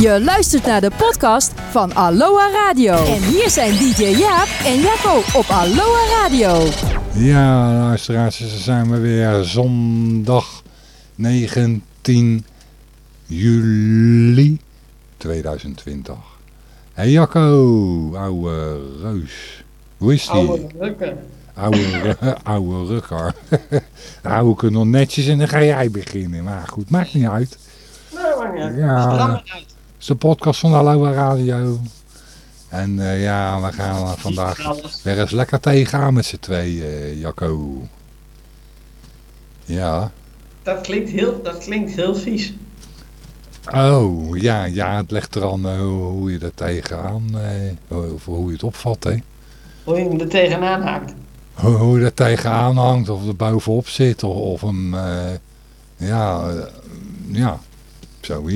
Je luistert naar de podcast van Aloha Radio. En hier zijn DJ Jaap en Jacco op Aloha Radio. Ja, luisteraars, ze zijn we weer zondag 19 juli 2020. Hé hey Jacco, ouwe reus. Hoe is die? Oude rukken. Oude, oude rukker. Hou ik er nog netjes en dan ga jij beginnen. Maar goed, maakt niet uit. Nee, maar niet. Ja. Is de podcast van Aloha Radio. En eh, ja, we gaan er vandaag weer eens lekker tegenaan met z'n twee, eh Jacco. Ja. Dat klinkt heel, dat klinkt heel vies. Oh, ja, ja, het ligt eraan eh, hoe je er tegenaan, eh, of hoe je het opvat, hè. Hoe je hem er tegenaan haakt. Hoe, hoe je er tegenaan hangt, of er bovenop zit, of, of hem, ja, eh,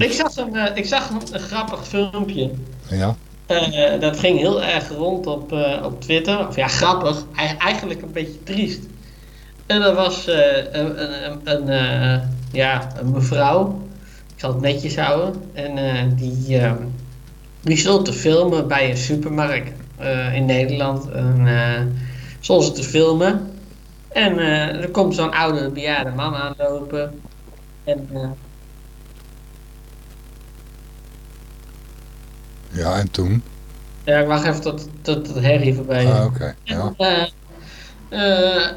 Ik zag een, eh, ik zag een, een grappig filmpje. Ja, Eh, dat ging heel erg rond op, eh, op Twitter. Of ja, grappig. Ei- eigenlijk een beetje triest. En er was een, een, een, ja, een mevrouw. Ik zal het netjes houden. En die, eh, die stond te filmen bij een supermarkt in Nederland. En stond ze te filmen. En er komt zo'n oude bejaarde man aanlopen. En eh, ja, en toen? ja, ik wacht even tot, tot, tot Harry voorbij is. Ah, Oké, ja. Eh, eh,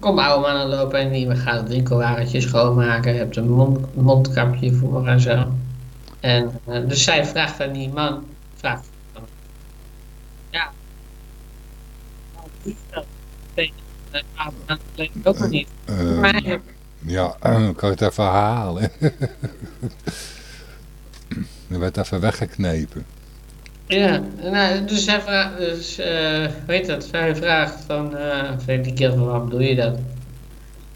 kom oude man aanlopen en die gaat het winkelwagentje schoonmaken. Je hebt een mond, mondkapje voor en zo. En eh, dus zij vraagt aan die man, vraagt ja, ook niet. Eh, Maar ja, kan ik het even halen? er werd even weggeknepen. Ja, nou, dus hij vraagt, dus, eh weet dat, zij vraagt van, eh weet die keer van, waarom doe je dat?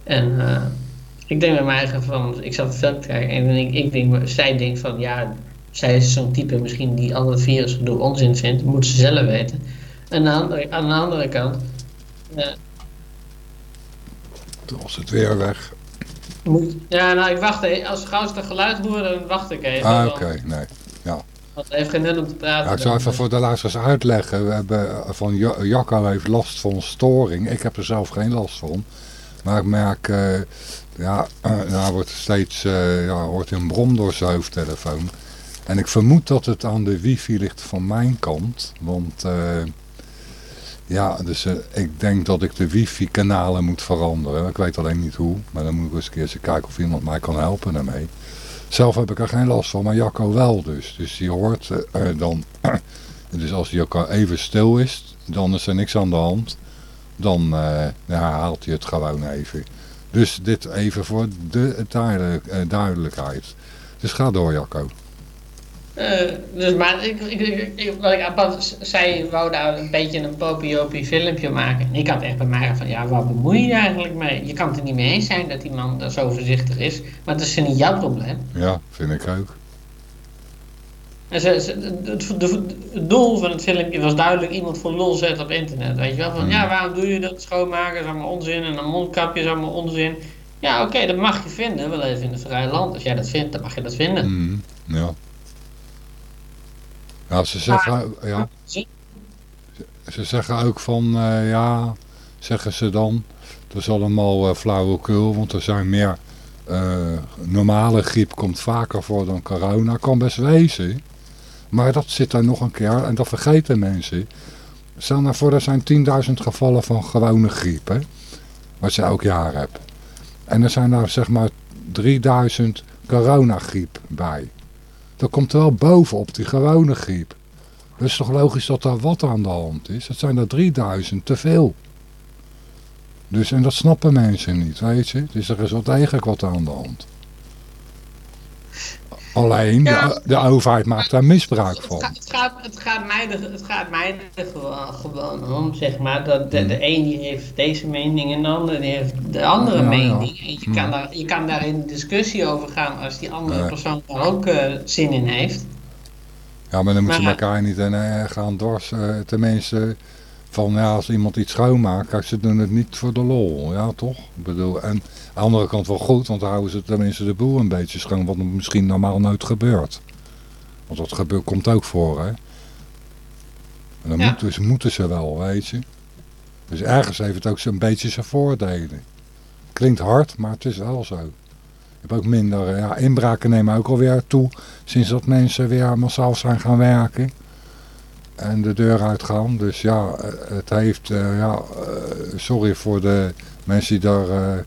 En eh, ik denk bij mij eigen van, ik zat het film te kijken en ik, ik denk, zij denkt van, ja, zij is zo'n type misschien die alle virus door onzin vindt, moet ze zelf weten. En aan de andere, aan de andere kant, eh, Toen was het weer weg. Moet, ja, nou, ik wacht even, als gauw ze het geluid horen, dan wacht ik even. Ah, want- oké, nee. Want het heeft geen nut om te praten. Ja, ik zou even voor de luisteraars uitleggen. We hebben eh, van Jacco heeft last van storing. Ik heb er zelf geen last van. Maar ik merk, eh, ja, eh, nou wordt steeds, eh, ja, hoort een brom door zijn hoofdtelefoon. En ik vermoed dat het aan de wifi ligt van mijn kant. Want, eh, ja, dus eh, ik denk dat ik de wifi kanalen moet veranderen. Ik weet alleen niet hoe. Maar dan moet ik eens eens kijken of iemand mij kan helpen daarmee. Zelf heb ik er geen last van, maar Jacco wel dus. Dus die hoort eh, dan... dus als Jacco even stil is, dan is er niks aan de hand. Dan eh, ja, haalt hij het gewoon even. Dus dit even voor de duidelijk, duidelijkheid. Dus ga door Jacco. Eh, dus maar ik, ik, ik, wat ik apart, zij wou daar een beetje een popiopie filmpje maken. En ik had echt bij mij van, ja, wat bemoei je eigenlijk mee? Je kan het er niet mee eens zijn dat die man daar zo voorzichtig is. Maar het is niet jouw probleem. Ja, vind ik ook. En ze, ze- het, doel van het filmpje was duidelijk iemand voor lul zetten op internet. Weet je wel? Van, Hmm. ja, waarom doe je dat? Schoonmaken is allemaal onzin. En een mondkapje is allemaal onzin. Ja, oké, dat mag je vinden. We leven in een vrij land. Als jij dat vindt, dan mag je dat vinden. Mhm, ja. Ja, ze zeggen, ja, Ze- ze zeggen ook van, eh, ja, zeggen ze dan, dat is allemaal uh, flauwekul, want er zijn meer, eh, normale griep komt vaker voor dan corona, kan best wezen. Maar dat zit er nog een keer, en dat vergeten mensen. Stel nou voor, er zijn 10.000 gevallen van gewone griep, hè, wat je elk jaar hebt. En er zijn daar zeg maar 3000 coronagriep bij. Dat komt er wel bovenop die gewone griep. Het is toch logisch dat daar wat aan de hand is? Het zijn er 3000 te veel. Dus, en dat snappen mensen niet, weet je. Dus er is wel degelijk wat aan de hand. Alleen, Ja. de, de overheid maakt daar misbruik van. het, gaat, het, gaat mij er, het gaat mij er gewoon, gewoon om, zeg maar, dat de, de een die heeft deze mening en de ander die heeft de andere Hmm. Ja, ja. mening. En je, kan daar, je kan daar in discussie over gaan als die andere Nee. persoon daar ook eh, zin in heeft. Ja, maar dan moeten ze elkaar niet eh, gaan dwars. eh, tenminste, van ja, als iemand iets schoonmaakt, kijk, ze doen het niet voor de lol. Ja, toch? Ik bedoel, en aan de andere kant wel goed, want dan houden ze tenminste de boel een beetje schoon, wat misschien normaal nooit gebeurt. Want dat gebeurt, komt ook voor, hè. En dan Ja. moeten, ze, moeten ze wel, weet je. Dus ergens heeft het ook zo'n beetje zijn voordelen. Klinkt hard, maar het is wel zo. Je hebt ook minder, ja, inbraken nemen ook alweer toe. Sinds dat mensen weer massaal zijn gaan werken. En de deur uitgaan. Dus ja, het heeft, eh, ja, eh, sorry voor de mensen die daar eh,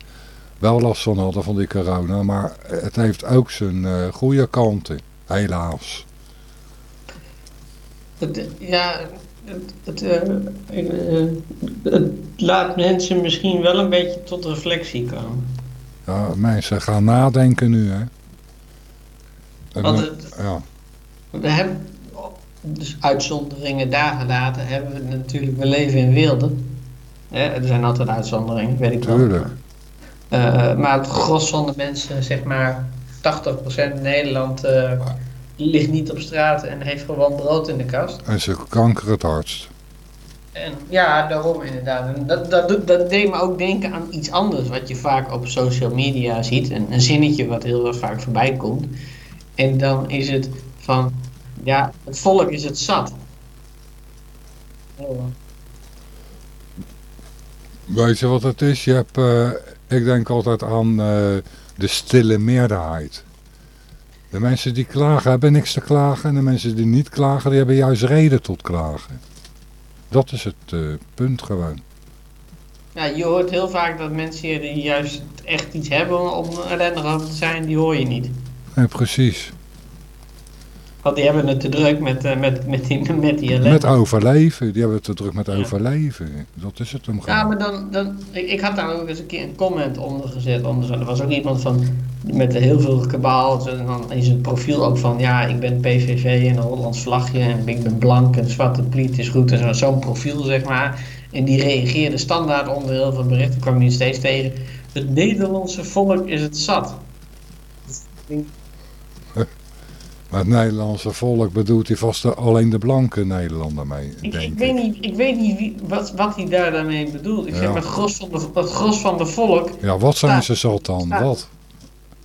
wel last van hadden van die corona. Maar het heeft ook zijn eh, goede kanten, helaas. Het, ja, het, het, het laat mensen misschien wel een beetje tot reflectie komen. Ja, mensen gaan nadenken nu, hè. Want het, ja, we hebben, dus uitzonderingen daar gelaten, hebben we natuurlijk, we leven in weelde. Er zijn altijd uitzonderingen, weet ik wel. tuurlijk. Eh, maar het gros van de mensen, zeg maar 80% in Nederland, eh, ligt niet op straat en heeft gewoon brood in de kast. En ze kanker het hardst. En ja, daarom inderdaad. En dat, dat, dat deed me ook denken aan iets anders wat je vaak op social media ziet. Een, een zinnetje wat heel erg vaak voorbij komt. En dan is het van, ja, het volk is het zat. Oh, Weet je wat het is? Je hebt, eh, ik denk altijd aan eh, de stille meerderheid. De mensen die klagen hebben niks te klagen. En de mensen die niet klagen, die hebben juist reden tot klagen. Dat is het eh, punt gewoon. Ja, je hoort heel vaak dat mensen hier die juist echt iets hebben om ellendig over te zijn, die hoor je niet. Nee, precies. Want die hebben het te druk met, eh, met, met, die, met die ellende. Met overleven. Die hebben het te druk met Ja. overleven. Dat is het hem gewoon. Ja, maar dan, dan ik, ik had daar ook eens een keer een comment onder gezet. Onder, zo- er was ook iemand van met heel veel kabaal. En dan is het profiel ook van ja, ik ben PVV en een Hollands vlagje en ik ben blank en zwarte pliet is goed en zo. Zo'n profiel zeg maar. En die reageerde standaard onder heel veel berichten. kwam je steeds tegen. Het Nederlandse volk is het zat. Maar het Nederlandse volk bedoelt hij vast alleen de blanke Nederlander mee, Ik, denk ik, ik. weet niet, ik weet niet wie, wat, wat hij daar daarmee bedoelt. Ik zeg maar, het gros van de, het gros van de volk Ja, wat zijn Staat- ze zat dan? staat- Wat?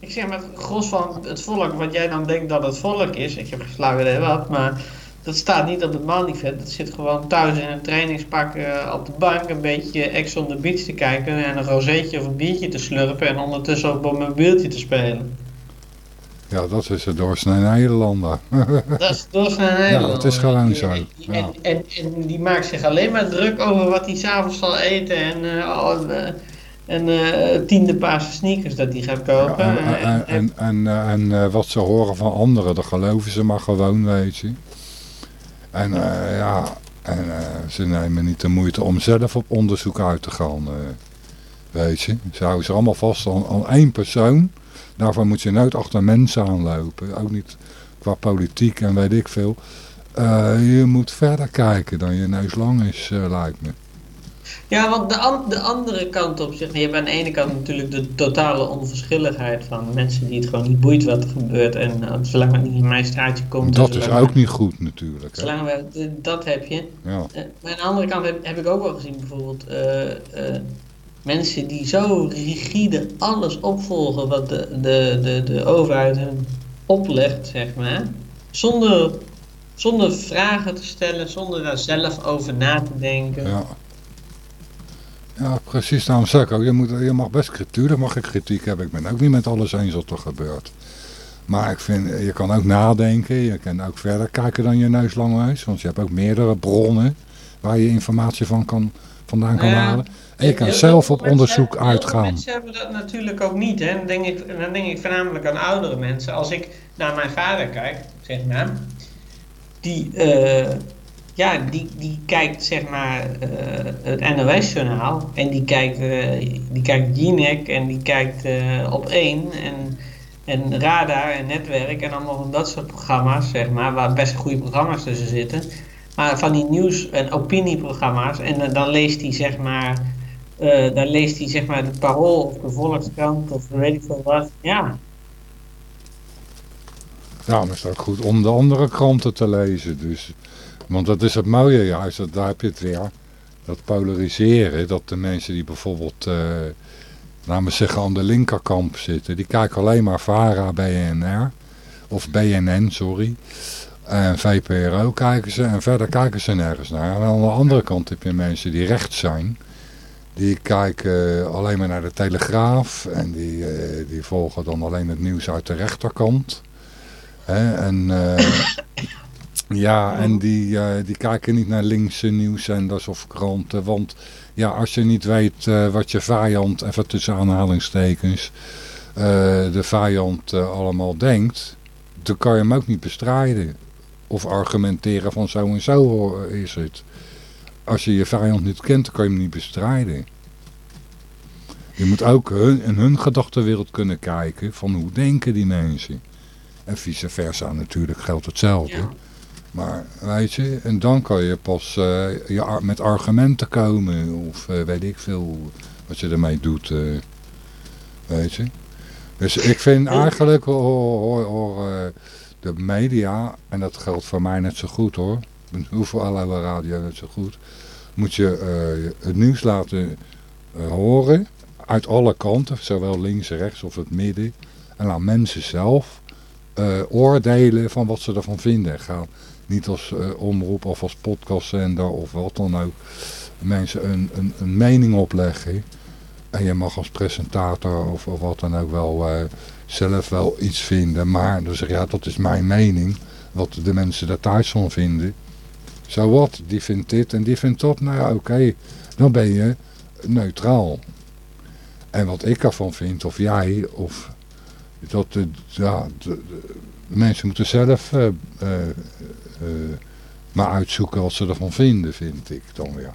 Ik zeg maar, het gros van het volk, wat jij dan denkt dat het volk is, ik heb geslagen idee wat, maar dat staat niet op het manifest. Dat zit gewoon thuis in een trainingspak eh, op de bank, een beetje ex on the beach te kijken en een rozeetje of een biertje te slurpen en ondertussen op mijn mobieltje te spelen. Ja, dat is de doorsnee Nederlander. Dat is doorsnee Nederland. het is gewoon zo, En, ja. en, en, en die maakt zich alleen maar druk over wat hij s'avonds zal eten en, eh, eh, en eh, tiende paarse sneakers dat hij gaat Ja, kopen. en, En- en, en, wat ze horen van anderen, dat geloven ze maar gewoon, weet je. En ja, en, ze nemen niet de moeite om zelf op onderzoek uit te gaan, weet je. Ze houden ze allemaal vast aan, aan één persoon. Daarvoor moet je nooit achter mensen aanlopen. Ook niet qua politiek en weet ik veel. Eh, je moet verder kijken dan je neus lang is, eh, lijkt me. Ja, want de, an- de andere kant op zich, je hebt aan de ene kant natuurlijk de totale onverschilligheid van mensen die het gewoon niet boeit wat er gebeurt en uh, zolang het niet in mijn straatje komt. Dat is ook niet goed natuurlijk. Hè? Zolang we, eh, dat heb je. Ja. Eh, maar aan de andere kant heb, heb ik ook wel gezien bijvoorbeeld eh, eh, mensen die zo rigide alles opvolgen wat de, de, de, de overheid hun oplegt, zeg maar. Zonder, zonder vragen te stellen, zonder daar zelf over na te denken. Ja. Ja, precies. Daarom zeg ik ook, je, moet, je mag best kritiek, mag ik kritiek hebben. Ik ben ook niet met alles eens wat er gebeurt. Maar ik vind, je kan ook nadenken, je kan ook verder kijken dan je neus lang is. Want je hebt ook meerdere bronnen waar je informatie van kan, vandaan kan halen. En je kan zelf op onderzoek uitgaan. Mensen hebben dat natuurlijk ook niet. Hè. Dan, denk ik, en dan denk ik voornamelijk aan oudere mensen. Als ik naar mijn vader kijk, zeg maar. Die, eh, ja, die, die kijkt zeg maar eh, het NOS-journaal. En die kijkt, eh die kijkt Jinek en die kijkt op 1 en, en Radar en Netwerk en allemaal van dat soort programma's, zeg maar. Waar best goede programma's tussen zitten. Maar van die nieuws- en opinieprogramma's. En eh, dan leest hij zeg maar eh, dan leest hij zeg maar de Parool of de Volkskrant of weet ik veel wat. Ja, Ja, maar is het ook goed om de andere kranten te lezen. Dus. Want dat is het mooie juist, dat, daar heb je het weer. Dat polariseren, dat de mensen die bijvoorbeeld, eh laten we zeggen, aan de linkerkamp zitten, die kijken alleen maar VARA, BNR. Of BNN, sorry. En VPRO kijken ze en verder kijken ze nergens naar. En aan de andere kant heb je mensen die rechts zijn. Die kijken alleen maar naar de Telegraaf. En die, eh, die volgen dan alleen het nieuws uit de rechterkant. En, eh, ja, en die, eh, die kijken niet naar linkse nieuwszenders of kranten. Want ja, als je niet weet wat je vijand, even tussen aanhalingstekens, de vijand allemaal denkt, dan kan je hem ook niet bestrijden. Of argumenteren van zo en zo is het. Als je je vijand niet kent, dan kan je hem niet bestrijden. Je moet ook hun, in hun gedachtenwereld kunnen kijken van hoe denken die mensen. En vice versa natuurlijk geldt hetzelfde. Maar weet je, en dan kan je pas uh, je, met argumenten komen. Of uh, weet ik veel wat je ermee doet. Uh, weet je. Dus ik vind eigenlijk hoor, hoor, de media, en dat geldt voor mij net zo goed hoor. Hoeveel allerlei radio net zo goed. Moet je het nieuws laten horen. Uit alle kanten, zowel links, rechts of het midden. En laat mensen zelf oordelen van wat ze ervan vinden. Ga niet als omroep of als podcastzender of wat dan ook. Mensen een, een, een mening opleggen. En je mag als presentator of, of wat dan ook wel zelf wel iets vinden. Maar dan zeg je, ja, dat is mijn mening. Wat de mensen daar thuis van vinden. Zo wat, die vindt dit en die vindt dat. Nou ja, oké, dan ben je neutraal. En wat ik ervan vind, of jij, of dat de, ja, de, mensen moeten zelf uh, uh, uh, maar uitzoeken wat ze ervan vinden, vind ik dan weer.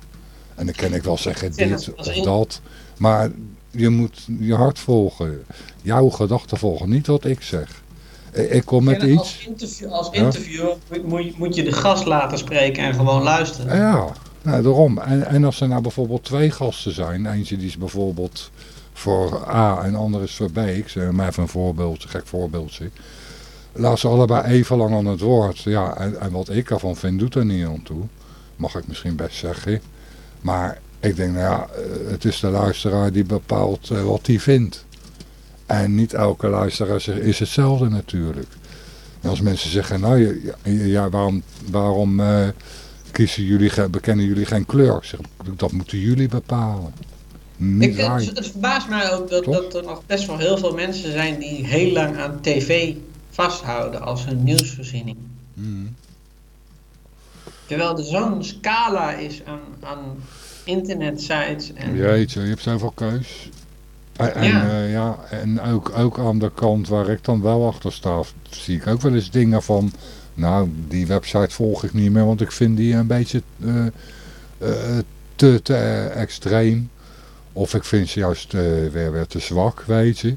En dan kan ik wel zeggen dit of dat. Maar je moet je hart volgen. Jouw gedachten volgen, niet wat ik zeg. Ik kom met iets... Als, interview, als interviewer moet, moet je de gast laten spreken en gewoon luisteren. Ja, nou, daarom. En, en als er nou bijvoorbeeld twee gasten zijn. Eentje die is bijvoorbeeld voor A en ander is voor B. Ik zeg maar even een voorbeeld, een gek voorbeeldje. Laat ze allebei even lang aan het woord. Ja, en, en wat ik ervan vind, doet er niet aan toe. Mag ik misschien best zeggen. Maar ik denk, nou ja, eh, het is de luisteraar die bepaalt uh, wat hij vindt. En niet elke luisteraar is hetzelfde natuurlijk. En als mensen zeggen, nou ja, ja waarom, waarom uh, kiezen jullie, bekennen jullie geen kleur? Zeg, dat moeten jullie bepalen. Ik, het, het, verbaast mij ook dat, dat, er nog best wel heel veel mensen zijn die heel lang aan tv vasthouden als hun nieuwsvoorziening. Mm. Terwijl er zo'n scala is aan, aan internetsites. En... Jeetje, je hebt zoveel keus. En, ja. Uh, ja, en ook, ook aan de kant waar ik dan wel achter sta, zie ik ook wel eens dingen van... Nou, die website volg ik niet meer, want ik vind die een beetje uh, uh, te, te extreem. Of ik vind ze juist weer, weer te zwak, weet je.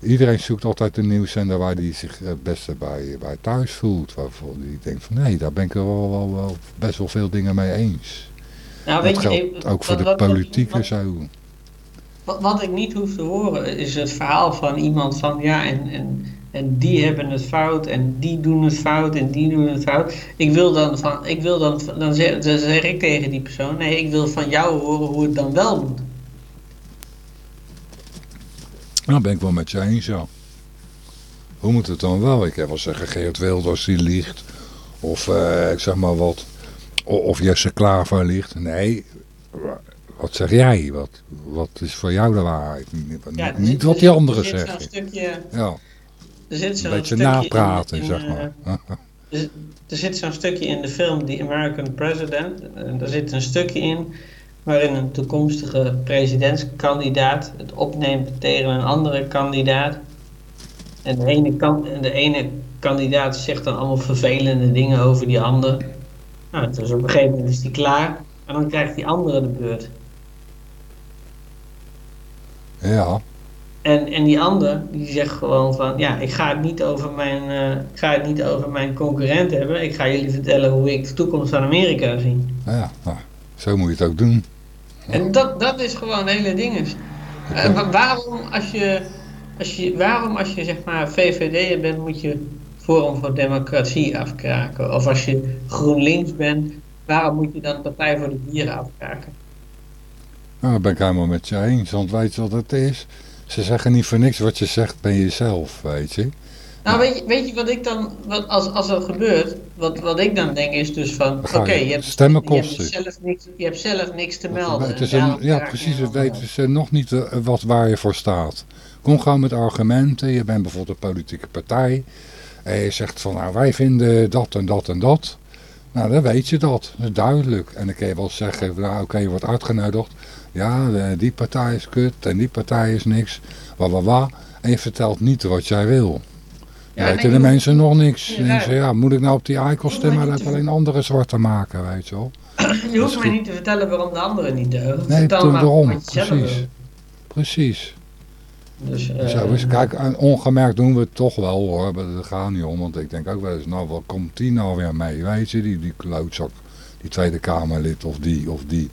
Iedereen zoekt altijd een nieuwszender waar hij zich het beste bij, bij thuis voelt. Waarvoor hij denkt van, nee, daar ben ik er wel, wel, wel best wel veel dingen mee eens. Nou, weet dat geldt je, ook voor de politiek en zo. Wat, wat, ik niet hoef te horen is het verhaal van iemand van ja en, en, en die hebben het fout en die doen het fout en die doen het fout. Ik wil dan van, ik wil dan, dan zeg, dan zeg ik tegen die persoon, nee ik wil van jou horen hoe het dan wel moet. Nou ben ik wel met je eens ja. Hoe moet het dan wel? Ik heb wel zeggen Geert Wilders die liegt. Of uh, ik zeg maar wat of Jesse Klaver ligt. Nee, wat zeg jij? Wat, wat is voor jou de waarheid? Ja, niet wat die anderen zeggen. Stukje, ja. Er zit zo'n een beetje napraten, in, zeg maar. er, er zit zo'n stukje in de film The American President. Er zit een stukje in waarin een toekomstige presidentskandidaat het opneemt tegen een andere kandidaat. En de ene, kan, de ene kandidaat zegt dan allemaal vervelende dingen over die ander. Nou, dus op een gegeven moment is die klaar en dan krijgt die andere de beurt. Ja. En, en die ander die zegt gewoon van ja, ik ga het niet over mijn, uh, ik ga het niet over mijn concurrent hebben. Ik ga jullie vertellen hoe ik de toekomst van Amerika zie. Ja, nou, zo moet je het ook doen. En dat, dat is gewoon hele dingen. Uh, waarom als je, als je, waarom als je zeg maar VVD'er bent, moet je Forum voor Democratie afkraken? Of als je GroenLinks bent, waarom moet je dan Partij voor de Dieren afkraken? Nou, dat ben ik helemaal met je eens, want weet je wat het is? Ze zeggen niet voor niks wat je zegt ben jezelf, weet je. Nou, weet je, weet je wat ik dan, wat, als, als dat gebeurt, wat, wat ik dan denk is dus van, oké, je je, hebt, stemmen je, hebt zelf niks, je hebt zelf niks te melden. Het is en een- daarom ja, precies. Het weten ze nog niet eh, wat waar je voor staat. Kom gewoon met argumenten. Je bent bijvoorbeeld een politieke partij. En je zegt van, nou, wij vinden dat en dat en dat. Nou, dan weet je dat. Dat is duidelijk. En dan kun je wel zeggen, nou, oké, je wordt uitgenodigd. Ja, die partij is kut en die partij is niks. Wa. En je vertelt niet wat jij wil. Ja, weten de mensen nog niks. Ja, En dan zeggen, ja, moet ik nou op die eikel stemmen? Dat alleen andere zwarte maken, weet je wel. Je hoeft mij niet te vertellen waarom de anderen niet deugen. Nee, Vertel maar daarom. Precies. Precies. Dus, eh, Zo is, kijk, en ongemerkt doen we het toch wel hoor, maar dat gaat niet om, want ik denk ook wel eens, nou wat komt die nou weer mee, weet je, die, die klootzak, die Tweede Kamerlid of die of die.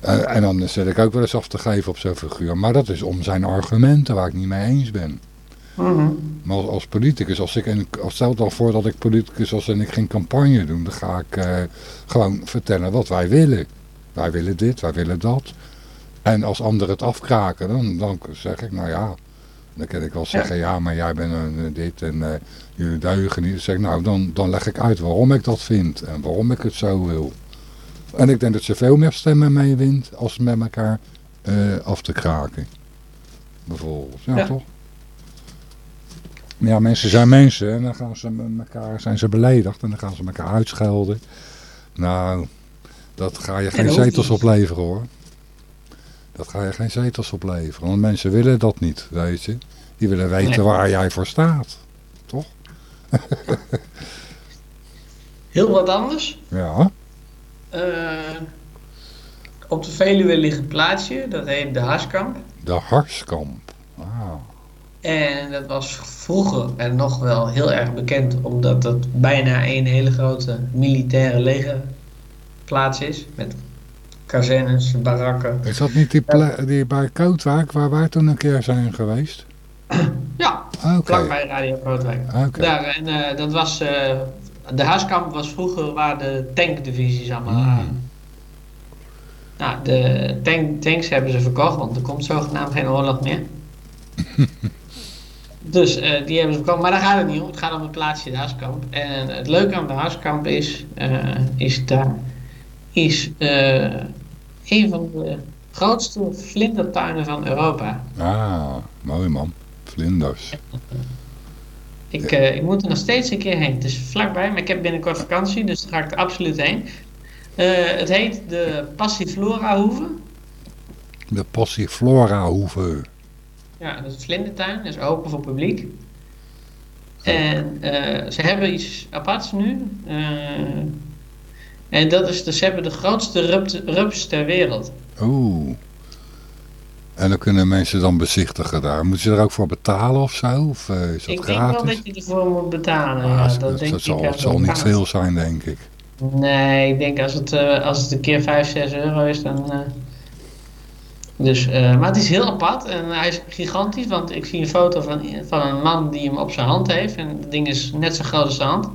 En, en dan zit ik ook wel eens af te geven op zo'n figuur, maar dat is om zijn argumenten waar ik niet mee eens ben. mhm. Maar als, als politicus, als ik een, als stel dan voor dat ik politicus was en ik geen campagne doen, dan ga ik eh, gewoon vertellen wat wij willen. Wij willen dit, wij willen dat. En als anderen het afkraken, dan, dan zeg ik, nou ja, dan kan ik wel zeggen, ja, maar jij bent een, dit en eh, jullie deugen niet. Dan zeg ik, nou, dan, dan leg ik uit waarom ik dat vind en waarom ik het zo wil. En ik denk dat ze veel meer stemmen mee wint als met elkaar eh, af te kraken. Bijvoorbeeld, ja, Ja. toch? Ja, mensen zijn mensen en dan gaan ze met elkaar, zijn ze beledigd en dan gaan ze elkaar uitschelden. Nou, dat ga je geen zetels opleveren hoor. Dat ga je geen zetels opleveren, want mensen willen dat niet, weet je. Die willen weten Nee. waar jij voor staat. Heel wat anders. Ja, Eh, op de Veluwe ligt een plaatsje, dat heet de Harskamp. de Harskamp. Ah, En dat was vroeger en nog wel heel erg bekend, omdat het bijna een hele grote militaire legerplaats is. Met kazernes, barakken. is dat niet die, die bij Kootwijk waar wij toen een keer zijn geweest? Ja, Oké, vlakbij Radio Kootwijk. oké. Daar, en eh, dat was, eh, de Harskamp was vroeger waar de tankdivisies allemaal Hmm. waren. Nou, de tank, tanks hebben ze verkocht, want er komt zogenaamd geen oorlog meer. dus eh, die hebben ze verkocht, maar daar gaat het niet om. Het gaat om het plaatsje de Harskamp. En het leuke aan de Harskamp is, is daar is een van de grootste vlindertuinen van Europa. Ah, mooi man. Vlinders. Ik, eh, ik moet er nog steeds een keer heen. Het is vlakbij, maar ik heb binnenkort vakantie, dus daar ga ik er absoluut heen. Eh, het heet de Passiflora Hoeve. De Passiflora hoeve. Ja, dat is een vlindertuin, dat is open voor publiek. En eh, ze hebben iets aparts nu. En dat is, dus ze hebben de grootste rups ter wereld. Oeh. En dan kunnen mensen dan bezichtigen daar. Moeten ze er ook voor betalen of zo? Of eh, is dat Ik denk wel gratis? dat je ervoor moet betalen. Ah, ja, dat, dat dat denk zal, ik het zal niet veel zijn, denk ik. Nee, ik denk als het, eh, als het een keer 5, 6 euro is, dan. eh, Dus, maar het is heel apart en hij is gigantisch, want ik zie een foto van, van een man die hem op zijn hand heeft. En het ding is net zo groot als zijn hand.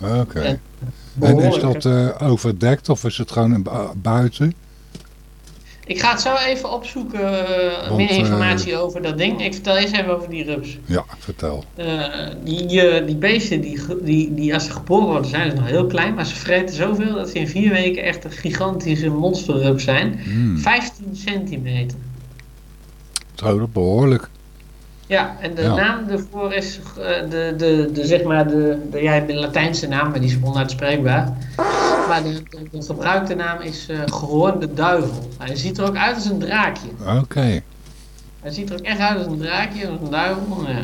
Oké. En is dat eh, overdekt of is het gewoon buiten? Ik ga het zo even opzoeken, eh, Want, meer eh, informatie over dat ding. Ik vertel eerst even over die rups. Ja, vertel. Die, die beesten, die, die, die als ze geboren worden, zijn ze nog heel klein, maar ze vreten zoveel dat ze in vier weken echt een gigantische monsterrups zijn. Hmm. 15 centimeter. Zo, dat behoorlijk. Ja, en de Ja. naam ervoor is eh, de, de, de, zeg maar de, de, ja, de Latijnse naam, maar die is onuitspreekbaar. Maar de, de, de gebruikte naam is eh gehoornde duivel. Hij ziet er ook uit als een draakje. Oké. Hij ziet er ook echt uit als een draakje, als een duivel. Ja.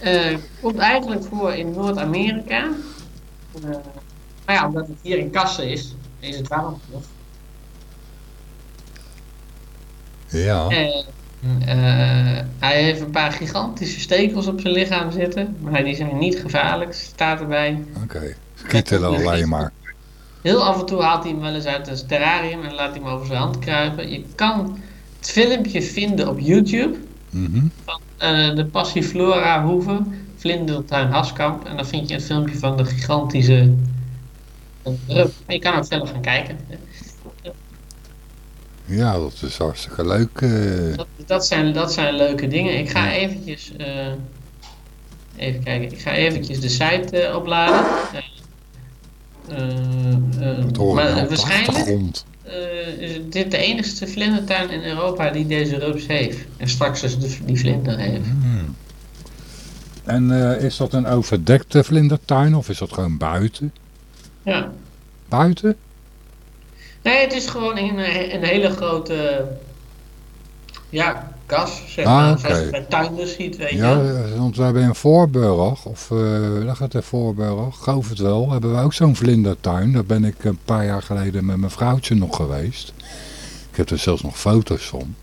Eh, komt eigenlijk voor in Noord-Amerika. Eh, maar ja, omdat het hier in Kassen is, is het warm. Ja. Eh, hij heeft een paar gigantische stekels op zijn lichaam zitten, maar die zijn niet gevaarlijk, staat erbij. Oké. Schieten alleen maar. Heel af en toe haalt hij hem wel eens uit een terrarium en laat hij hem over zijn hand kruipen. Je kan het filmpje vinden op YouTube Mhm. van eh, de Passiflora Hoeve, Vlindertuin Haskamp. En dan vind je een filmpje van de gigantische eh, je kan ook zelf gaan kijken. Ja, dat is hartstikke leuk. eh. Dat, dat, zijn, dat zijn leuke dingen. Ik ga eventjes... eh, even kijken, ik ga eventjes de site opladen. maar waarschijnlijk is dit de enigste vlindertuin in Europa die deze rups heeft. En straks dus die vlinder heeft. Hmm. En is dat een overdekte vlindertuin of is dat gewoon buiten? Ja. Buiten? Nee, het is gewoon een, een hele grote ja, kas, zeg ah, maar. Zoals je bij tuinders ziet, weet ja, je. want wij hebben in Voorburg, of uh, daar gaat in Voorburg, geloof het wel, hebben we ook zo'n vlindertuin. Daar ben ik een paar jaar geleden met mijn vrouwtje nog geweest. Ik heb er zelfs nog foto's van.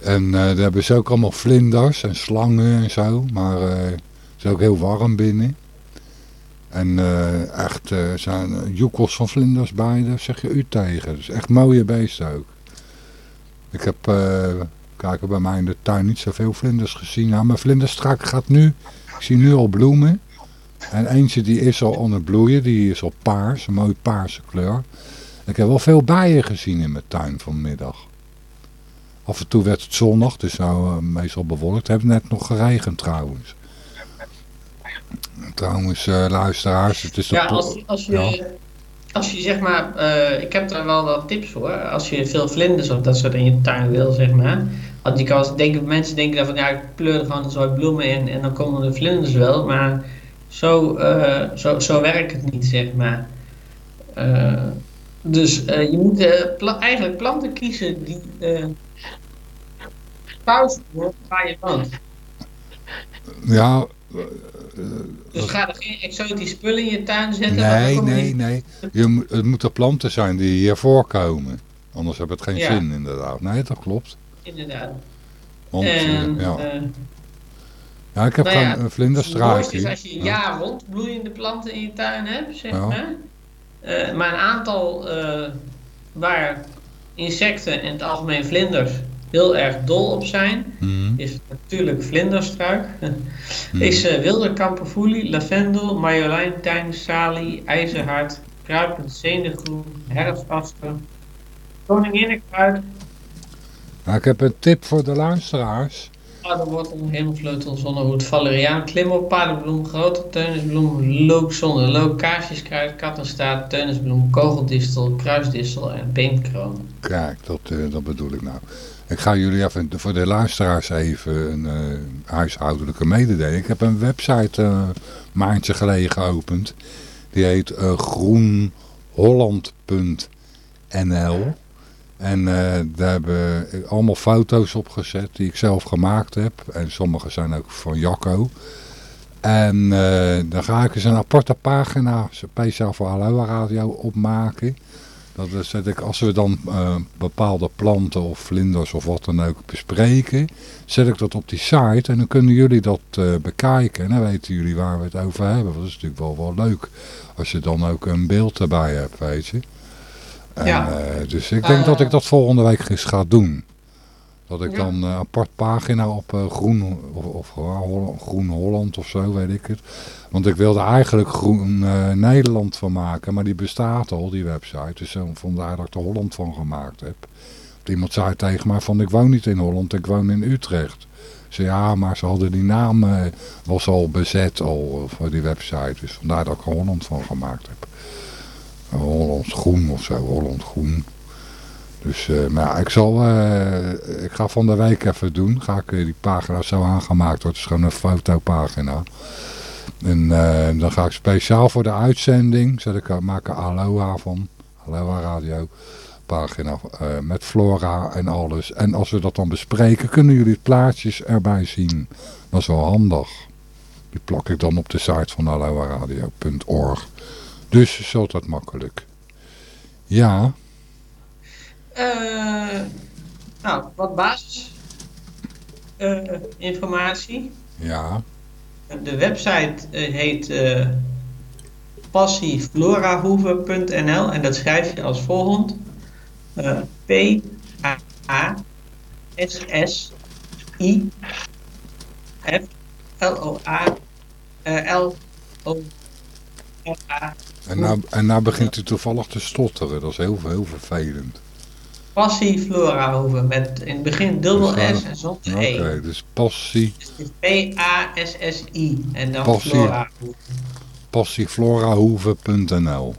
En uh, daar hebben ze ook allemaal vlinders en slangen en zo, maar uh, het is ook heel warm binnen. En uh, echt uh, zijn joekels van vlinders daar zeg je u tegen. Dus echt mooie beesten ook. Ik heb, uh, kijk, bij mij in de tuin niet zoveel vlinders gezien. Nou, mijn vlinderstrak gaat nu, ik zie nu al bloemen. En eentje die is al aan het bloeien, die is al paars, een mooi paarse kleur. Ik heb wel veel bijen gezien in mijn tuin vanmiddag. Af en toe werd het zonnig, dus nou meestal bewolkt. Het heeft net nog geregend trouwens. Trouwens, uh, luisteraars, het is... Ja, als, als je... Ja. Als je zeg maar, uh, ik heb daar wel wat tips voor. Als je veel vlinders of dat soort in je tuin wil, zeg maar. Want je kan denken, mensen denken dan van ja, ik pleur er gewoon een soort bloemen in en dan komen de vlinders wel. Maar zo, uh, zo, zo werkt het niet, zeg maar. Uh, dus je moet pla eigenlijk planten kiezen die thuis horen waar je woont. Ja, dus ga er geen exotische spullen in je tuin zetten? Nee, nee, nee. Je, het moeten planten zijn die hier voorkomen. Anders heb het geen zin, inderdaad. Nee, dat klopt. Inderdaad. Want, en, ja. Uh, ja, ik heb nou gewoon een vlinderstraatje. is als je een jaar rond bloeiende planten in je tuin hebt, zeg maar. Uh, maar een aantal uh, waar insecten en het algemeen vlinders heel erg dol op zijn, mm. is natuurlijk vlinderstruik. mm. Is uh, wilde kamperfoelie, lavendel, marjolein, tijm, salie, ijzerhard, kruipend zenuwgroen, herfstaster, koninginnenkruid. Nou, ik heb een tip voor de luisteraars. Paardenwortel, hemelvleutel, zonnehoed, valeriaan, klimop, paardenbloem, grote teunisbloem, loop, kaarsjeskruid, kattenstaat, teunisbloem, kogeldistel, kruisdistel en beenkroon. Kijk, dat, uh, dat bedoel ik nou. Ik ga jullie even voor de luisteraars even een uh, huishoudelijke mededeling. Ik heb een website uh, maandje geleden geopend. Die heet groenholland.nl En daar hebben allemaal foto's op gezet die ik zelf gemaakt heb. En sommige zijn ook van Jacco. En dan ga ik eens een aparte pagina speciaal voor Aloha Radio opmaken. Dat zet ik, als we dan uh, bepaalde planten of vlinders of wat dan ook bespreken, zet ik dat op die site en dan kunnen jullie dat bekijken. En dan weten jullie waar we het over hebben. Dat is natuurlijk wel, wel leuk als je dan ook een beeld erbij hebt, weet je. En, ja. Uh, dus ik denk dat ik dat volgende week eens ga doen. Dat ik dan een apart pagina op Groen, of, of Groen Holland of zo, weet ik het. Want ik wilde eigenlijk Groen Nederland van maken, maar die bestaat al, die website. Dus vandaar dat ik er Holland van gemaakt heb. Iemand zei tegen mij van ik woon niet in Holland, ik woon in Utrecht. Ze ja, maar ze hadden die naam, was al bezet al voor die website. Dus vandaar dat ik er Holland van gemaakt heb. Holland Groen of zo, Holland Groen. Dus maar ja, ik zal, ik ga van de week even doen. Ga ik die pagina zo aangemaakt worden. Het is gewoon een fotopagina. En dan ga ik speciaal voor de uitzending, zet ik, maak er Aloha van, Aloha Radio pagina met Flora en alles. En als we dat dan bespreken, kunnen jullie plaatjes erbij zien. Dat is wel handig. Die plak ik dan op de site van aloha-radio.org. Dus is dat makkelijk. Ja. Uh, nou, wat basis informatie. Ja. De website eh, heet passieflorahoeve.nl en dat schrijf je als volgt. Uh, P A A S S I F L O A L O R A. En nou, en nou begint u toevallig te stotteren. Dat is heel, heel vervelend. Passiflorahoeve. Met in het begin dubbel Dus, S en zonder Oké, E. dus passie, Dus P-A-S-S-I. En dan Passie. Florahoeve. passiflorahoeve.nl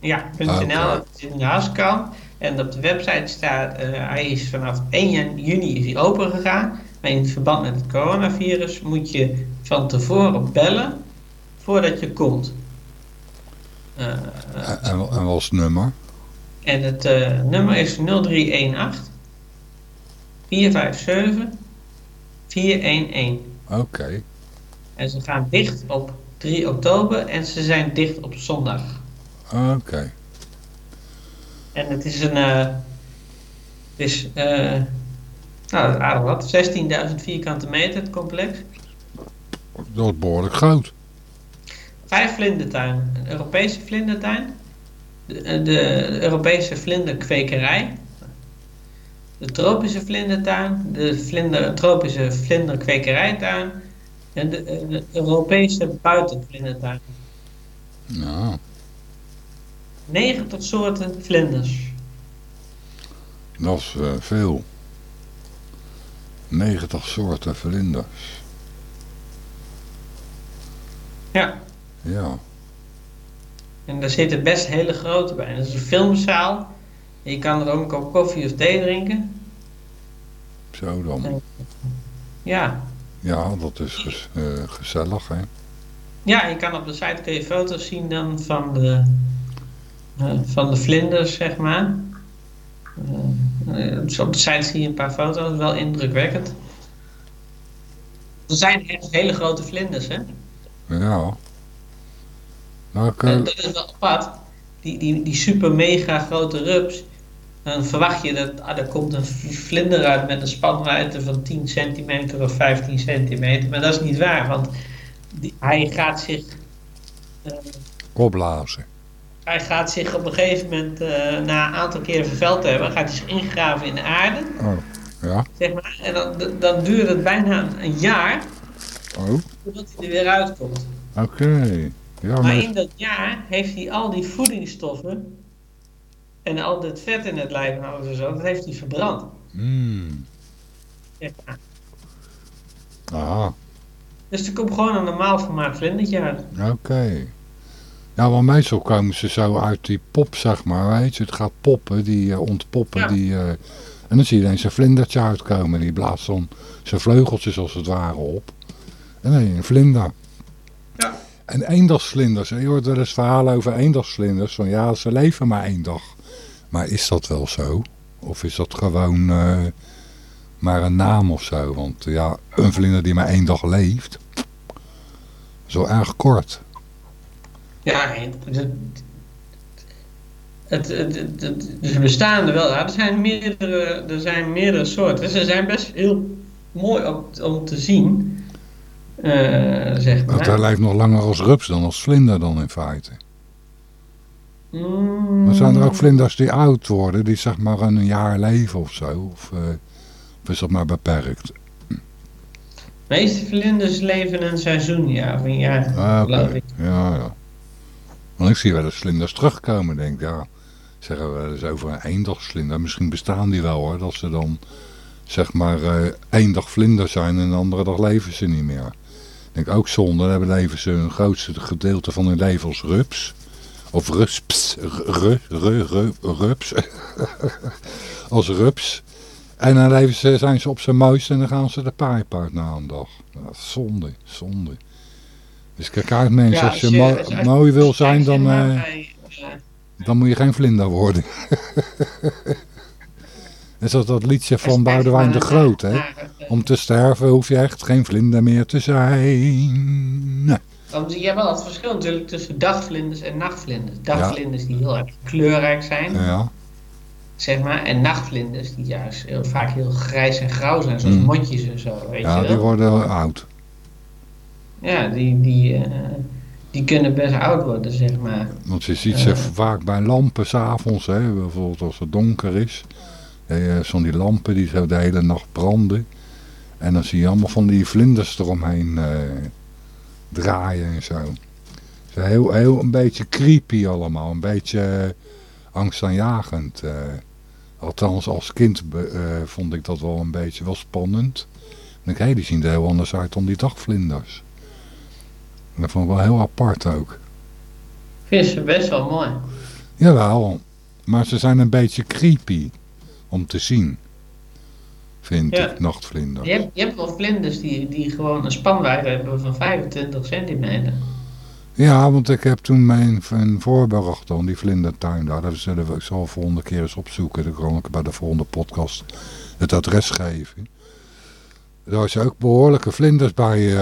Ja, .nl, Oké. dat is in de Haskam. En op de website staat, eh, hij is vanaf 1 jan- juni is hij open gegaan. Maar in verband met het coronavirus moet je van tevoren bellen voordat je komt. Eh, En, en, wat is het nummer? en het eh, nummer is 0318 457 411. Oké, En ze gaan dicht op 3 oktober en ze zijn dicht op zondag. oké. En het is een. eh het is. eh nou, aardig wat. 16.000 vierkante meter, het complex. Dat is behoorlijk groot. Vijf vlindertuinen. Een Europese vlindertuin. De, de, de Europese vlinderkwekerij. De tropische vlindertuin. De vlinder, tropische vlinderkwekerijtuin. En de, eh, de Europese buitenvlindertuin. Ja, 90 soorten vlinders. dat is eh, veel. 90 soorten vlinders. Ja. Ja, En daar zitten best hele grote bij. Dat is een filmzaal. Je kan er ook een kop koffie of thee drinken. zo dan. Ja. Ja, dat is eh, gezellig, hè. Ja, je kan op de site kun je foto's zien dan van de, eh, van de vlinders, zeg maar. Eh, dus op de site zie je een paar foto's, wel indrukwekkend. Er zijn echt hele grote vlinders, hè? Ja. Ik, eh, En dat is wel apart. Die, die, die super mega grote rups. Dan verwacht je dat ah, er komt een vlinder uit met een spanwijdte van 10 centimeter of 15 centimeter. Maar dat is niet waar, want die, hij, gaat zich, eh, opblazen. hij gaat zich op een gegeven moment, eh, na een aantal keren vervuild te hebben, gaat hij zich ingraven in de aarde. Oh, ja. Zeg maar, en dan, dan duurt het bijna een jaar Oh, voordat hij er weer uitkomt. oké. Ja, Maar maar... in dat jaar heeft hij al die voedingsstoffen en al dat vet in het lijf en alles en zo, dat heeft hij verbrand. Zeg maar. Aha, Dus er komt gewoon een normaal formaat vlindertje uit. oké. Ja, maar meestal komen ze zo uit die pop, zeg maar, weet je. Het gaat poppen, die eh, ontpoppen, Ja. die... eh, en dan zie je ineens een vlindertje uitkomen. Die blaast dan zijn vleugeltjes als het ware op. En dan een vlinder. En eendagsvlinders. Je hoort wel eens verhalen over eendagsvlinders. Van ja, ze leven maar één dag. Maar is dat wel zo? Of is dat gewoon eh, maar een naam of zo? Want ja, een vlinder die maar één dag leeft. Zo erg kort. Ja, het, het, het, bestaan er wel. Er, zijn meerdere, er zijn meerdere soorten. Ze zijn best heel mooi om te zien. Eh, zeg Want hij maar. leeft nog langer als rups dan als vlinder dan in feite. Mm, Maar zijn er ook vlinders die oud worden, die zeg maar een jaar leven of zo? Of, eh, of is dat maar beperkt? De meeste vlinders leven een seizoen, ja, of een jaar. Ah, geloof ik. ja, ja. Want ik zie wel eens vlinders terugkomen, denk ik, ja. Zeggen we eens over een eendagsvlinder. Misschien bestaan die wel hoor, dat ze dan zeg maar eh één dag vlinder zijn en de andere dag leven ze niet meer. Ik denk ook zonde, dan hebben leven ze een grootste gedeelte van hun leven als rups. Of rusps, ru, ru, ru, rups. als rups. En dan leven ze, zijn ze op zijn muis en dan gaan ze de uit na een dag. Zonde, zonde. Dus kijk uit mensen, Ja, als je, mo- als je- mooi wil zijn, dan, eh, eh, dan moet je geen vlinder worden. Is dat dat liedje van Boudewijn de Groot, hè? Om te sterven hoef je echt geen vlinder meer te zijn. Nee. Want je hebt wel het verschil natuurlijk tussen dagvlinders en nachtvlinders. Dagvlinders die heel erg kleurrijk zijn, Ja, zeg maar. En nachtvlinders die juist heel, vaak heel grijs en grauw zijn, zoals Mm. motjes en zo, weet ja je die wel. worden oud. Ja, die, die, eh, die kunnen best oud worden, zeg maar. Want je ziet ze Eh. vaak bij lampen s'avonds, hè. Bijvoorbeeld als het donker is. Eh, Zo'n die lampen die zo de hele nacht branden. En dan zie je allemaal van die vlinders eromheen eh, draaien en zo. Het is heel, heel een beetje creepy allemaal. Een beetje eh, angstaanjagend. eh. Althans, als kind eh, vond ik dat wel een beetje wel spannend. En ik, hé, die zien er heel anders uit dan die dagvlinders. En dat vond ik wel heel apart ook. vind ze best wel mooi. Jawel, maar ze zijn een beetje creepy om te zien. Vind Ja. ik, nachtvlinders. Je hebt, je hebt wel vlinders die, die gewoon een spanwijdte hebben van 25 centimeter. Ja, want ik heb toen mijn, mijn voorbereid dan, die vlindertuin daar. Dat zullen we, ik zal volgende keer eens opzoeken. Dan kan ik bij de volgende podcast het adres geven. Daar is ook behoorlijke vlinders bij.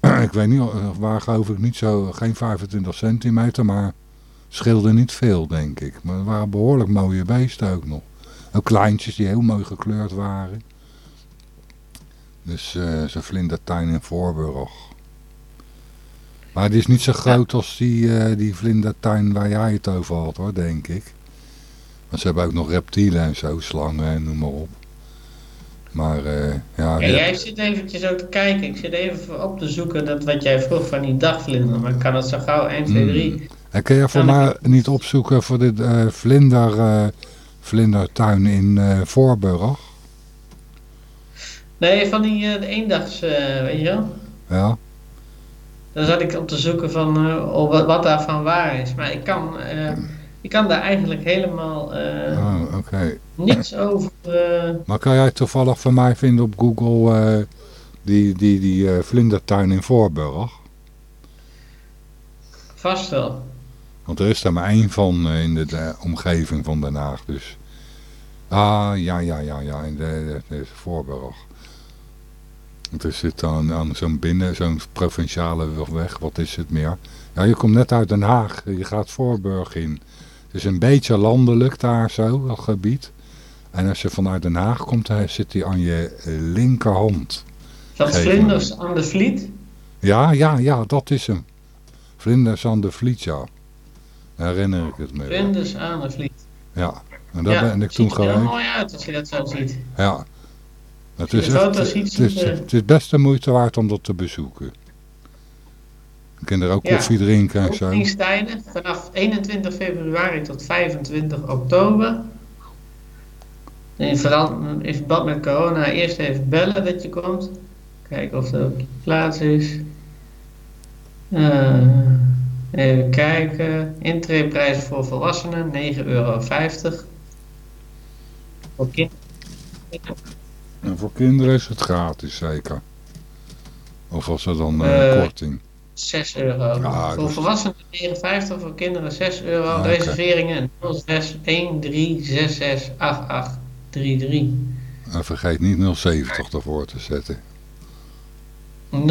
eh, ik weet niet, eh, waar geloof ik niet zo, geen 25 centimeter, maar scheelde niet veel denk ik. Maar het waren behoorlijk mooie beesten ook nog. Ook kleintjes die heel mooi gekleurd waren. Dus eh zo'n vlindertuin in Voorburg. Maar die is niet zo groot als die, eh, die vlindertuin waar jij het over had hoor, denk ik. Want ze hebben ook nog reptielen en zo, slangen en noem maar op. Maar eh, ja, jij zit eventjes ook te kijken. Ik zit even op te zoeken dat wat jij vroeg van die dagvlinder. Maar ik kan het zo gauw 1, 2, 3. en kun je voor mij niet opzoeken voor dit vlinder, vlindertuin in eh Voorburg? Nee, van die eh, de eendags, eh, weet je wel. Ja, Dan zat ik op te zoeken van eh, oh, wat, wat daarvan waar is. Maar ik kan, eh, ik kan daar eigenlijk helemaal eh, oh, oké. niks over eh, Maar kan jij toevallig van mij vinden op Google eh, die, die, die eh, vlindertuin in Voorburg? vast wel. Want er is er maar één van eh, in de, de omgeving van Den Haag. Dus. Ah, ja, ja, ja, ja, in de, de, de Voorburg. Want er zit dan aan zo'n binnen, zo'n provinciale weg, wat is het meer? Ja, je komt net uit Den Haag, je gaat Voorburg in. Het is een beetje landelijk daar zo, dat gebied. En als je vanuit Den Haag komt, dan zit hij aan je eh, linkerhand. Dat vlinders aan de vliet? Ja, ja, ja, dat is hem. Vlinders aan de Vliet, ja. Herinner ik het me. wel. Vlinders aan de vliet. Ja, en daar ja, ben ik ziet toen er heel geweest. mooi uit als je dat zo ziet. Ja. Het is, echt, ziet, het, is, ziet, het is best de moeite waard om dat te bezoeken. Je kunt er ook Ja. koffie drinken en zo. Openingstijden vanaf 21 februari tot 25 oktober. In verband, in verband met corona eerst even bellen dat je komt. Kijken of er ook plaats is. Eh, even kijken. Intreeprijs voor volwassenen 9,50 euro. Voor kinderen En voor kinderen is het gratis zeker. Of was er dan eh, Eh, korting? 6 euro. Ja, voor volwassenen 59, voor kinderen 6 euro. Ah. Reserveringen 06 1366 8833. En vergeet niet 070 ervoor te zetten.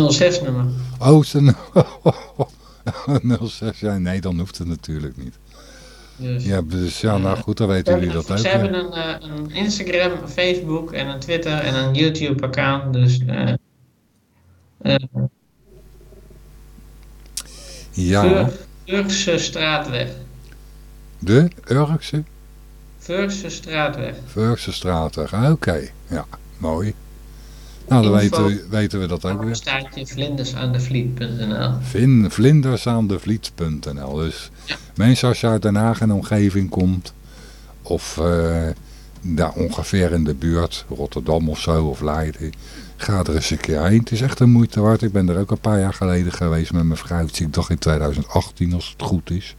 06 nummer. Oh, ze 06. Ja, nee, dan hoeft het natuurlijk niet. Dus. Ja, dus ja, nou goed, dan weten jullie dat ook. ze hebben een, eh, een Instagram, een Facebook en een Twitter en een YouTube account. Dus eh eh, Ja, Veurse straatweg. de Urkse Veurse straatweg. Veurse straatweg. Ah, Oké, ja, mooi. Nou, dan weten we, weten we dat ook weer. staat je vlindersaandevliet.nl Vin, vlindersaandevliet.nl Dus mensen als je uit Den Haag en omgeving komt, of eh, daar ongeveer in de buurt, Rotterdam of zo, of Leiden, ga er eens een keer heen. Het is echt een moeite waard. Ik ben er ook een paar jaar geleden geweest met mijn vrouwtje. Ik dacht in 2018 als het goed is.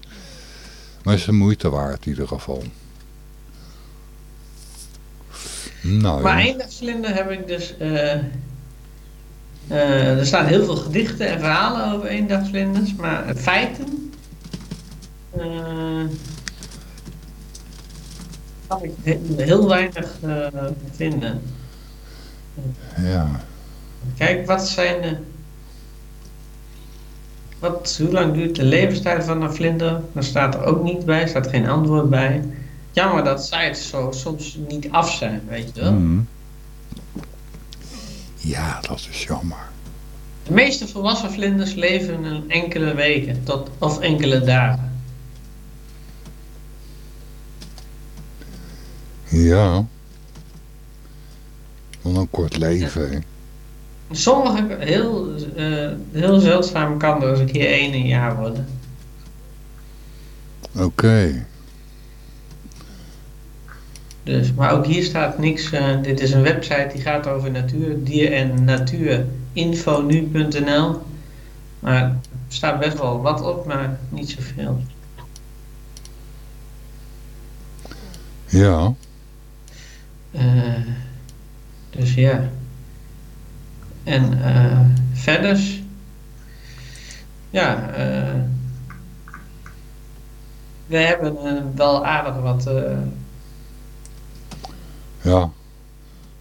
Maar het is een moeite waard in ieder geval. Nou, Maar eendagsvlinder heb ik dus. eh, eh, er staan heel veel gedichten en verhalen over eendagsvlinders, maar feiten. eh, kan ik he- heel weinig vinden. ja. Kijk, wat zijn de. Wat, hoe lang duurt de levenstijd van een vlinder? Daar staat er ook niet bij, staat geen antwoord bij. Jammer dat sites zo soms niet af zijn, weet je wel. Mhm. Ja, dat is jammer. De meeste volwassen vlinders leven een enkele weken tot, of enkele dagen. Ja. Wat een kort leven. hè. Sommige, heel, eh, heel zeldzaam kan er eens een keer één een jaar worden. Oké. Dus, maar ook hier staat niks. eh, dit is een website die gaat over natuur, dier en natuur. Infonu.nl. Maar er staat best wel wat op, maar niet zoveel. Ja. Eh, dus ja. En eh verder. Ja, we hebben wel aardig wat. Ja.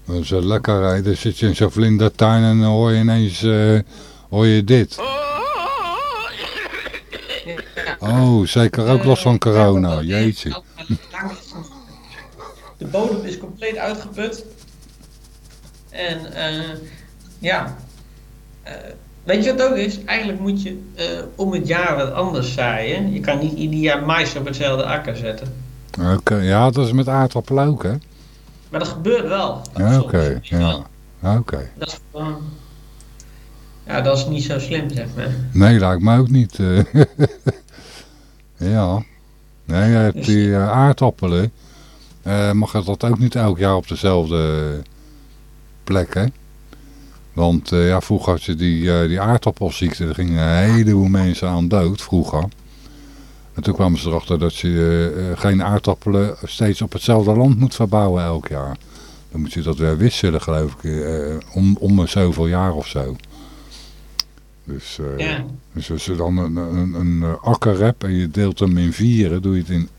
Dat is lekker. Dan zit je in zo'n vlindertuin en dan hoor je ineens eh, hoor je dit. Oh, zeker ook last van corona. Jeetje. De bodem is compleet uitgeput. En eh, ja, Eh, weet je wat ook is? Eigenlijk moet je om het jaar wat anders zaaien. Je kan niet ieder jaar mais op hetzelfde akker zetten. Oké, ja, dat is met aardappelen ook, hè? Maar dat gebeurt wel. Ja, oké. ja. Oké. Dat is gewoon... Ja, dat is niet zo slim, zeg maar. Nee, lijkt mij ook niet. eh. ja. Nee, je hebt die eh, aardappelen. eh, mag je dat ook niet elk jaar op dezelfde plek, hè? Want ja, vroeger had je die, die aardappelziekte. Er gingen een heleboel mensen aan dood, vroeger. En toen kwamen ze erachter dat je eh, eh, geen aardappelen steeds op hetzelfde land moet verbouwen elk jaar. Dan moet je dat weer wisselen, geloof ik, eh, om, om een zoveel jaar of zo. Dus, Ja. dus als je dan een, een, een akker hebt en je deelt hem in vieren, doe je het in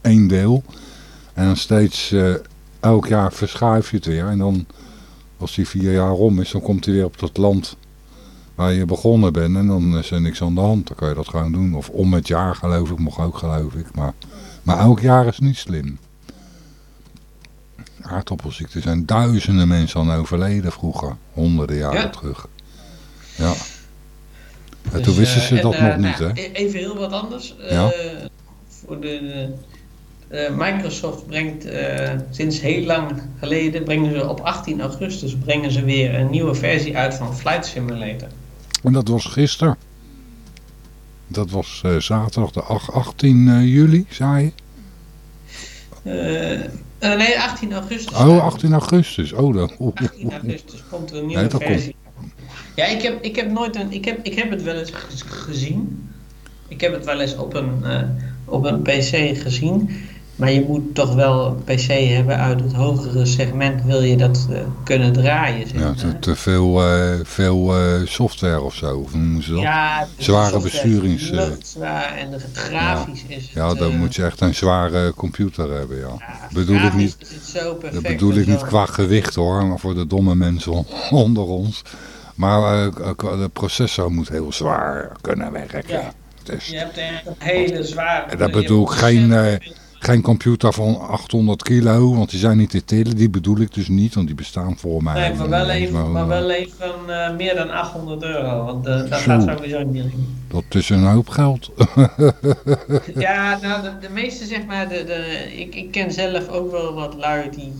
één deel. En dan steeds, elk jaar verschuif je het weer. En dan, als die vier jaar om is, dan komt hij weer op dat land waar je begonnen bent. En dan is er niks aan de hand. Dan kan je dat gewoon doen. Of om het jaar geloof ik, mag ook geloof ik. Maar, maar elk jaar is niet slim. Aardappelziekten zijn duizenden mensen aan overleden vroeger. Honderden jaren Ja. terug. Ja. En Dus, toen wisten eh, ze en, dat eh, nog niet, nou, hè? e- Even heel wat anders. Ja. Eh, voor de, Microsoft brengt sinds heel lang geleden, brengen ze op 18 augustus, brengen ze weer een nieuwe versie uit van Flight Simulator. En dat was gisteren. Dat was eh, zaterdag de ach- 18 eh, juli, zei je? Eh, nee, 18 augustus. Oh, 18 augustus. Oh, dan. oeh, oeh, 18 oeh. augustus komt er een nieuwe Nee, versie. Ja, ik heb, ik heb nooit een. Ik heb, ik heb het wel eens ge- gezien. Ik heb het wel eens op een, op een PC gezien. Maar je moet toch wel een PC hebben uit het hogere segment. Wil je dat eh, kunnen draaien? Zeg Ja, te, te veel, eh, veel eh, software of zo. Of noemen ze dat? Ja, Zware besturings, en de grafisch is het. Ja, dan moet je echt een zware computer hebben, ja. ja, bedoel ik niet- is het zo perfect Dat bedoel ik niet qua gewicht hoor, maar voor de domme mensen on- onder ons. Maar de processor moet heel zwaar kunnen werken. Ja. Je hebt echt een hele zware... Dat bedoel ik geen, geen computer van 800 kilo, want die zijn niet te tillen. Die bedoel ik dus niet, want die bestaan voor mij. Nee, maar wel even, maar wel even eh, meer dan 800 euro, want eh, dat gaat sowieso niet in. Dat is een hoop geld. Ja, nou, de, de meeste zeg maar, de, de, ik, ik ken zelf ook wel wat lui die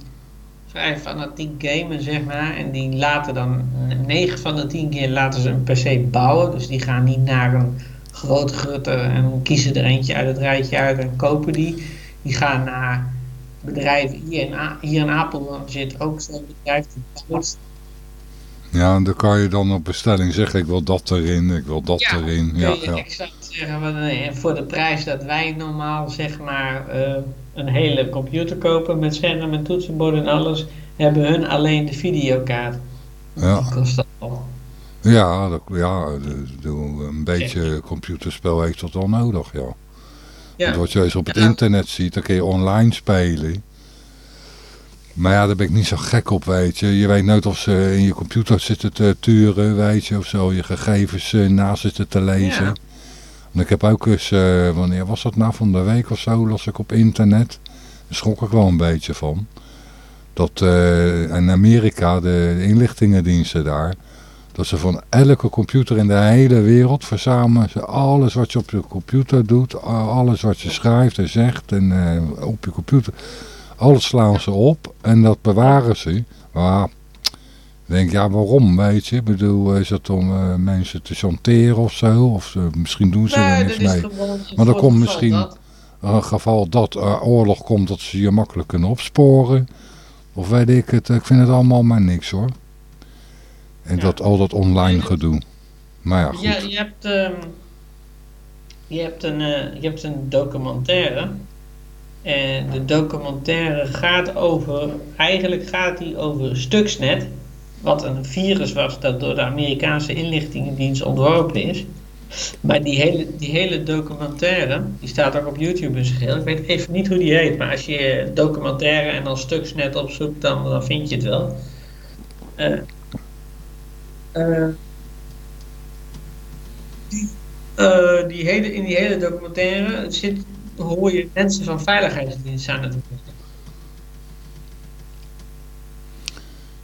vrij fanatiek gamen, zeg maar. En die laten dan, 9 van de 10 keer laten ze een PC bouwen. Dus die gaan niet naar een grote grutte en kiezen er eentje uit het rijtje uit en kopen die. Die gaan naar bedrijven, hier in, A- hier in Apeldoorn zit ook zo'n bedrijf die bouwt Ja, en dan kan je dan op bestelling zeggen, ik wil dat erin, ik wil dat Ja, erin. Ja, kun je ja. exact zeggen, nee, en voor de prijs dat wij normaal zeg maar eh, een hele computer kopen met scherm en toetsenbord en alles, hebben hun alleen de videokaart. ja. Die kost dat al. Ja, dat, ja een beetje computerspel heeft dat wel nodig, ja. Ja, Want wat je eens op het Ja. internet ziet, dan kun je online spelen. Maar ja, daar ben ik niet zo gek op, weet je. Je weet nooit of ze in je computer zitten te turen, weet je. Of zo, je gegevens eh, na zitten te lezen. Ja. En ik heb ook eens, eh, wanneer was dat nou, van de week of zo, las ik op internet. Daar schrok ik wel een beetje van. Dat eh, in Amerika, de inlichtingendiensten daar... Dat ze van elke computer in de hele wereld verzamelen ze alles wat je op je computer doet. Alles wat je schrijft en zegt en eh, op je computer. Alles slaan ze op en dat bewaren ze. Maar ik denk, ja waarom weet je? Ik bedoel, is het om eh, mensen te chanteren of zo? Of ze, misschien doen ze er niks dat mee. Maar dan komt misschien- dat- een geval dat er oorlog komt, dat ze je makkelijk kunnen opsporen. Of weet ik het, ik vind het allemaal maar niks hoor. Ja. dat, al dat online gedoe. Maar ja, goed. Ja, je hebt, ehm, je, hebt een, eh, je hebt een documentaire. En de documentaire gaat over, eigenlijk gaat die over Stuxnet. Wat een virus was dat door de Amerikaanse inlichtingendienst ontworpen is. Maar die hele, die hele documentaire, die staat ook op YouTube in zijn geheel. Ik weet even niet hoe die heet, maar als je documentaire en dan Stuxnet opzoekt, dan, dan vind je het wel. Eh, eh, die, eh, die hele, in die hele documentaire zit, hoor je mensen van veiligheidsdiensten aan het woord.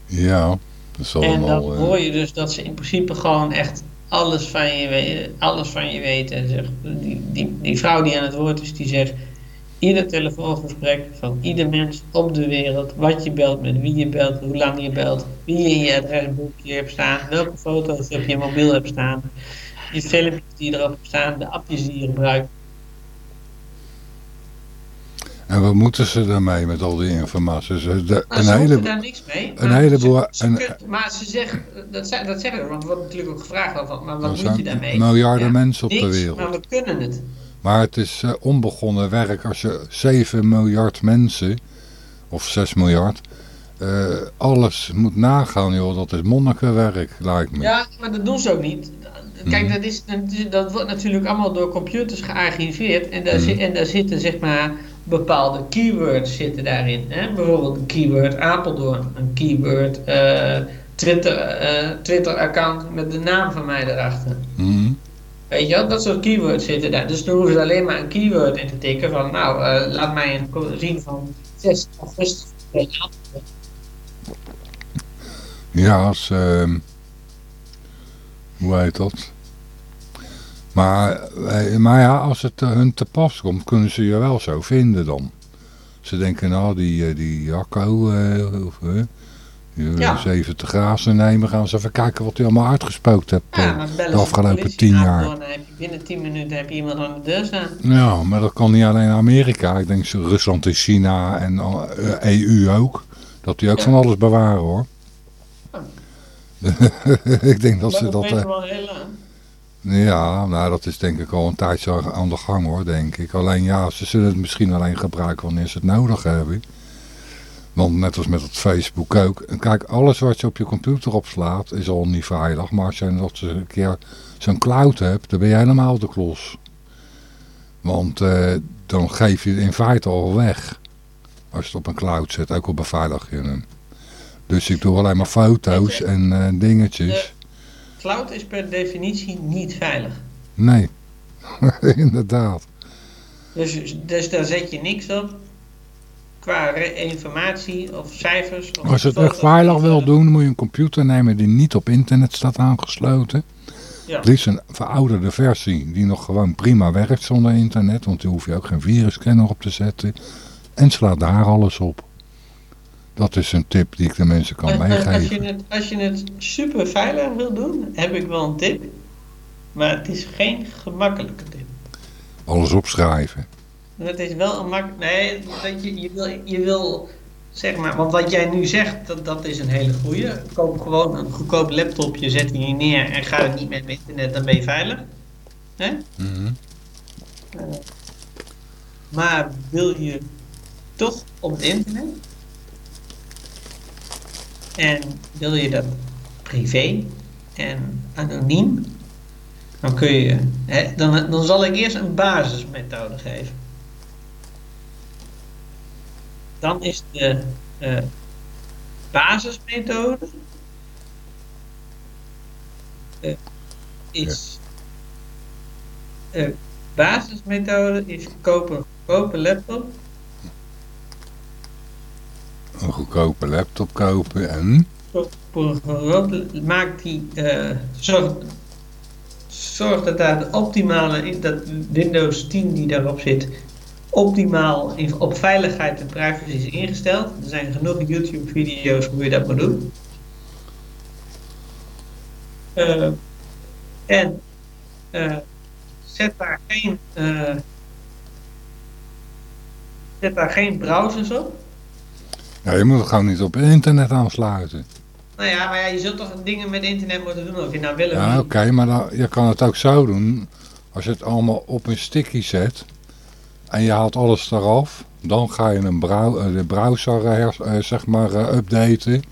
Ja, dat is En dan eh, hoor je dus dat ze in principe gewoon echt alles van je, alles van je weten. Die, die, die vrouw die aan het woord is, die zegt... Ieder telefoongesprek van ieder mens op de wereld, wat je belt, met wie je belt, hoe lang je belt, wie je in je adresboekje hebt staan, welke foto's je op je mobiel hebt staan, je filmpjes die erop staan, de appjes die je gebruikt. En wat moeten ze daarmee met al die informatie? Ze, de, Nou, een hele, daar niks mee. een maar heleboel- Ze, ze een- maar ze zeggen, dat, ze- dat zeggen ze, want er wordt natuurlijk ook gevraagd, maar wat moet je daarmee? miljarden Ja, mensen op de wereld. maar we kunnen het. Maar het is eh, onbegonnen werk als je 7 miljard mensen, of 6 miljard, eh, alles moet nagaan, joh. Dat is monnikenwerk, lijkt me. Ja, maar dat doen ze ook niet. Kijk, Mhm. dat, is, dat wordt natuurlijk allemaal door computers gearchiveerd. En daar, Mhm. en daar zitten zeg maar bepaalde keywords zitten daarin. Hè? Bijvoorbeeld een keyword Apeldoorn, een keyword eh, Twitter, eh, Twitter account met de naam van mij erachter. Mhm. Weet je wel, dat soort keywords zitten daar. Dus dan hoeven ze alleen maar een keyword in te tikken van, nou, eh, laat mij een zien van 6 augustus. Ja, als, ehm, hoe heet dat? Maar, eh, maar ja, als het eh, hun te pas komt, kunnen ze je wel zo vinden dan. Ze denken, nou, die, die Jacco, eh, of, Ja. eens even te grazen nemen, gaan ze even kijken wat hij allemaal uitgespookt hebt Ja, eh, de afgelopen tien in jaar. Apeldoorn, Dan heb je binnen 10 minuten heb je iemand aan de deur staan. Ja, maar dat kan niet alleen Amerika. Ik denk Rusland en China en eh, EU ook. Dat die ook Ja. van alles bewaren hoor. ik denk dat ze dat... weten eh, we al heel lang. ja, nou dat is denk ik al een tijdje aan de gang hoor, denk ik. Alleen ja, ze zullen het misschien alleen gebruiken wanneer ze het nodig hebben. Want net als met het Facebook ook. En kijk, alles wat je op je computer opslaat is al niet veilig. Maar als je dat een keer zo'n cloud hebt, dan ben je helemaal de klos. Want eh, dan geef je het in feite al weg. Als je het op een cloud zet, ook al beveilig je hem. Dus ik doe alleen maar foto's en eh, dingetjes. Cloud is per definitie niet veilig. Nee, inderdaad. Dus, dus daar zet je niks op qua informatie of cijfers. Of Als je het echt veilig wil doen, moet je een computer nemen die niet op internet staat aangesloten. Ja. Het liefst een verouderde versie die nog gewoon prima werkt zonder internet, want die hoef je ook geen virusscanner op te zetten. En slaat daar alles op. Dat is een tip die ik de mensen kan En- en Als meegeven. je, het, als je het super veilig wil doen, heb ik wel een tip. Maar het is geen gemakkelijke tip. Alles opschrijven. Het is wel een mak... Nee, dat je, je, wil, je wil... Zeg maar, want wat jij nu zegt, dat, dat is een hele goeie. Koop gewoon een goedkoop laptopje, zet die hier neer en ga het niet met internet, dan ben je veilig. Hè? Mhm. Eh, maar wil je toch op het internet? En wil je dat privé en anoniem? Dan kun je, hè, dan, dan zal ik eerst een basismethode geven. Dan is de eh, basismethode is eh, basismethode is koop een goedkope laptop. Een goedkope laptop kopen en... Voor een grote, maak die, eh, zorg, zorg dat daar de optimale, dat Windows 10 die daarop zit, optimaal in- op veiligheid en privacy is ingesteld. Er zijn genoeg YouTube video's hoe je dat moet doen. Eh, en eh, zet daar geen, eh, zet daar geen browsers op. Ja, je moet het gewoon niet op internet aansluiten. Nou ja, maar ja, je zult toch dingen met internet moeten doen of je nou wil of Ja, niet. oké, maar dan, je kan het ook zo doen. Als je het allemaal op een sticky zet en je haalt alles eraf, dan ga je een eh, browser eh, zeg maar eh, updaten.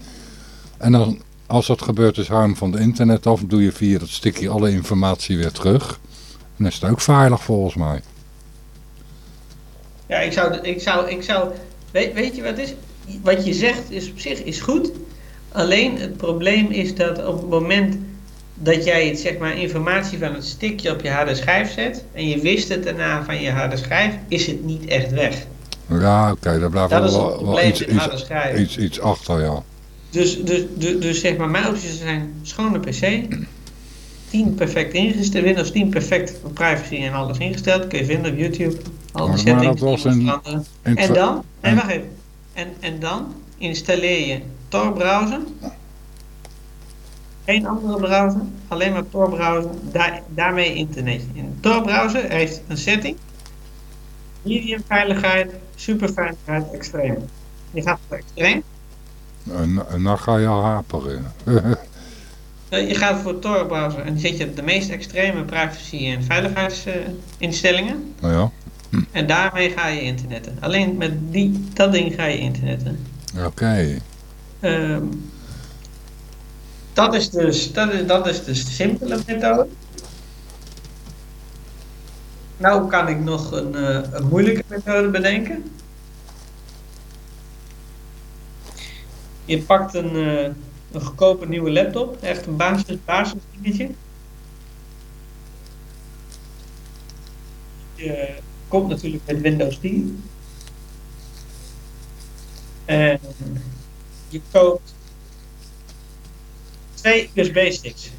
En dan, als dat gebeurt, is hem van het internet af, doe je via dat sticky alle informatie weer terug. En dan is het ook veilig volgens mij. Ja, ik zou, ik zou, ik zou, weet, weet je wat is? Wat je zegt is op zich is goed. Alleen het probleem is dat op het moment dat jij het, zeg maar, informatie van het stickje op je harde schijf zet en je wist het daarna van je harde schijf, is het niet echt weg. Ja, oké, daar blijft Dat wel, iets, iets, iets, iets achter, ja. Dus, dus, dus, dus zeg maar, mijn opties zijn schone PC. 10 perfect ingesteld, Windows 10 perfect voor privacy en alles ingesteld. Kun je vinden op YouTube. Al die settings in En dan, en- wacht even. En, en dan installeer je Tor browser. Geen andere browser, alleen maar Tor browser. Daar, daarmee internet. In Tor browser heeft een setting. Medium veiligheid, super veiligheid, extreem. Je gaat voor extreem. En, en dan ga je haperen. Eh, Je gaat voor Tor browser en zet je op de meest extreme privacy en veiligheidsinstellingen. nou ja, en daarmee ga je internetten. Alleen met die, dat ding ga je internetten. oké. Ehm, dat, is dus, dat, is, dat is de simpele methode. Nou kan ik nog een, eh, een moeilijke methode bedenken. Je pakt een, eh, een goedkope nieuwe laptop, echt een basis, basis dingetje. Je komt natuurlijk met Windows 10. En je koopt twee USB-sticks.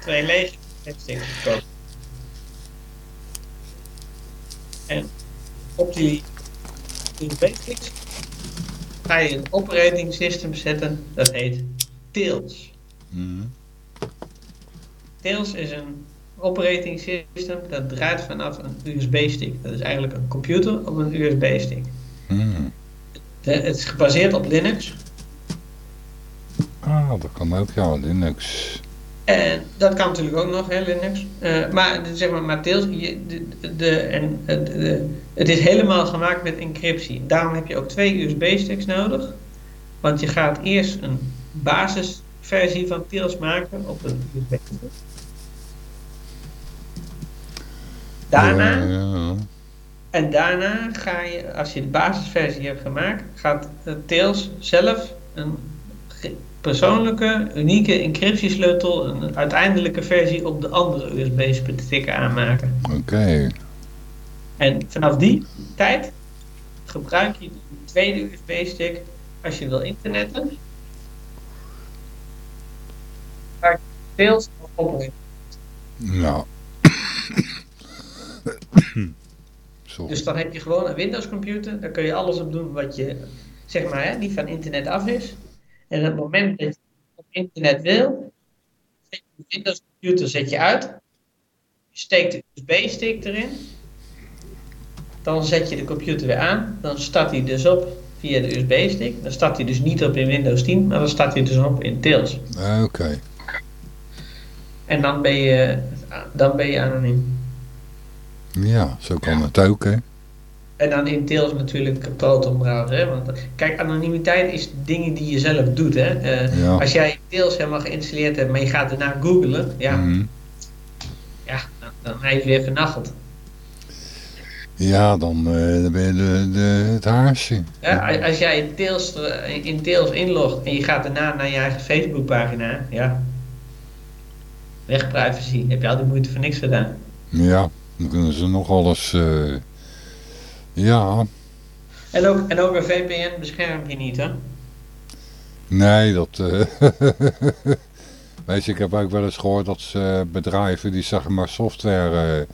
Twee lege USB-sticks gekoopt. En op die USB-sticks ga je een operating system zetten dat heet Tails. Mhm. Tails is een operating system dat draait vanaf een USB-stick. Dat is eigenlijk een computer op een USB-stick. Mhm. Het is gebaseerd op Linux. Dat kan ook, ja, Linux. En dat kan natuurlijk ook nog, hè, Linux. Eh, maar zeg maar, maar je, de, de, en, eh, de, de- het is helemaal gemaakt met encryptie. Daarom heb je ook twee USB-sticks nodig. Want je gaat eerst een basisversie van Tails maken op een USB-stick. Daarna, Ja, ja. en daarna ga je, als je de basisversie hebt gemaakt, gaat eh, Tails zelf een persoonlijke, unieke encryptiesleutel, een uiteindelijke versie op de andere USB-stick aanmaken. Oké. En vanaf die tijd gebruik je de tweede USB-stick als je wil internetten. Gebruik je als operating. Nou. Sorry. Dus dan heb je gewoon een Windows computer, daar kun je alles op doen wat je, zeg maar, hè, niet van internet af is. En het moment dat je op internet wil, zet je de Windows computer zet je uit, je steekt de USB-stick erin, dan zet je de computer weer aan, dan start hij dus op via de USB-stick. Dan start hij dus niet op in Windows 10, maar dan start hij dus op in Tails. Oké. En dan ben je, dan ben je anoniem. Ja, zo kan het ook, hè. En dan in Tails natuurlijk Proton browser. Hè? Want kijk, anonimiteit is dingen die je zelf doet. Hè? Eh, Ja. Als jij Tails helemaal geïnstalleerd hebt, maar je gaat daarna googlen, ja, Mhm. ja dan, dan heb je weer vernacheld. Ja, dan, eh, dan ben je de, de, het haarsje. Ja, als jij in Tails, eh, in Tails inlogt en je gaat daarna naar je eigen Facebookpagina, ja, weg privacy, heb je al die moeite voor niks gedaan. Ja, dan kunnen ze nog alles... ja, En ook, en ook een VPN beschermt je niet, hè? nee, dat... eh, Weet je, ik heb ook wel eens gehoord dat ze, bedrijven die zeg maar software eh,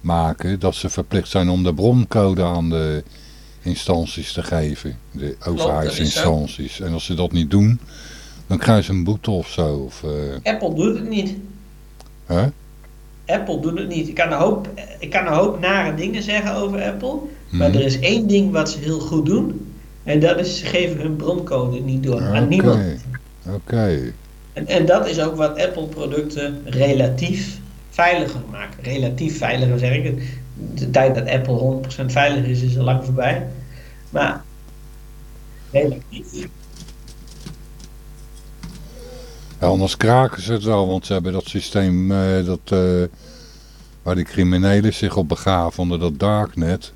maken, dat ze verplicht zijn om de broncode aan de instanties te geven. De overheidsinstanties. En als ze dat niet doen, dan krijgen ze een boete of zo. Of, eh, Apple doet het niet. hè? Apple doet het niet. Ik kan een hoop, ik kan een hoop nare dingen zeggen over Apple. Maar Mhm. er is één ding wat ze heel goed doen. En dat is, ze geven hun broncode niet door aan niemand. oké. En, en dat is ook wat Apple producten relatief veiliger maakt. Relatief veiliger zeg ik. De tijd dat Apple 100% veilig is, is al lang voorbij. Maar relatief. Anders kraken ze het wel, want ze hebben dat systeem eh, dat, eh, waar die criminelen zich op begaven onder dat darknet.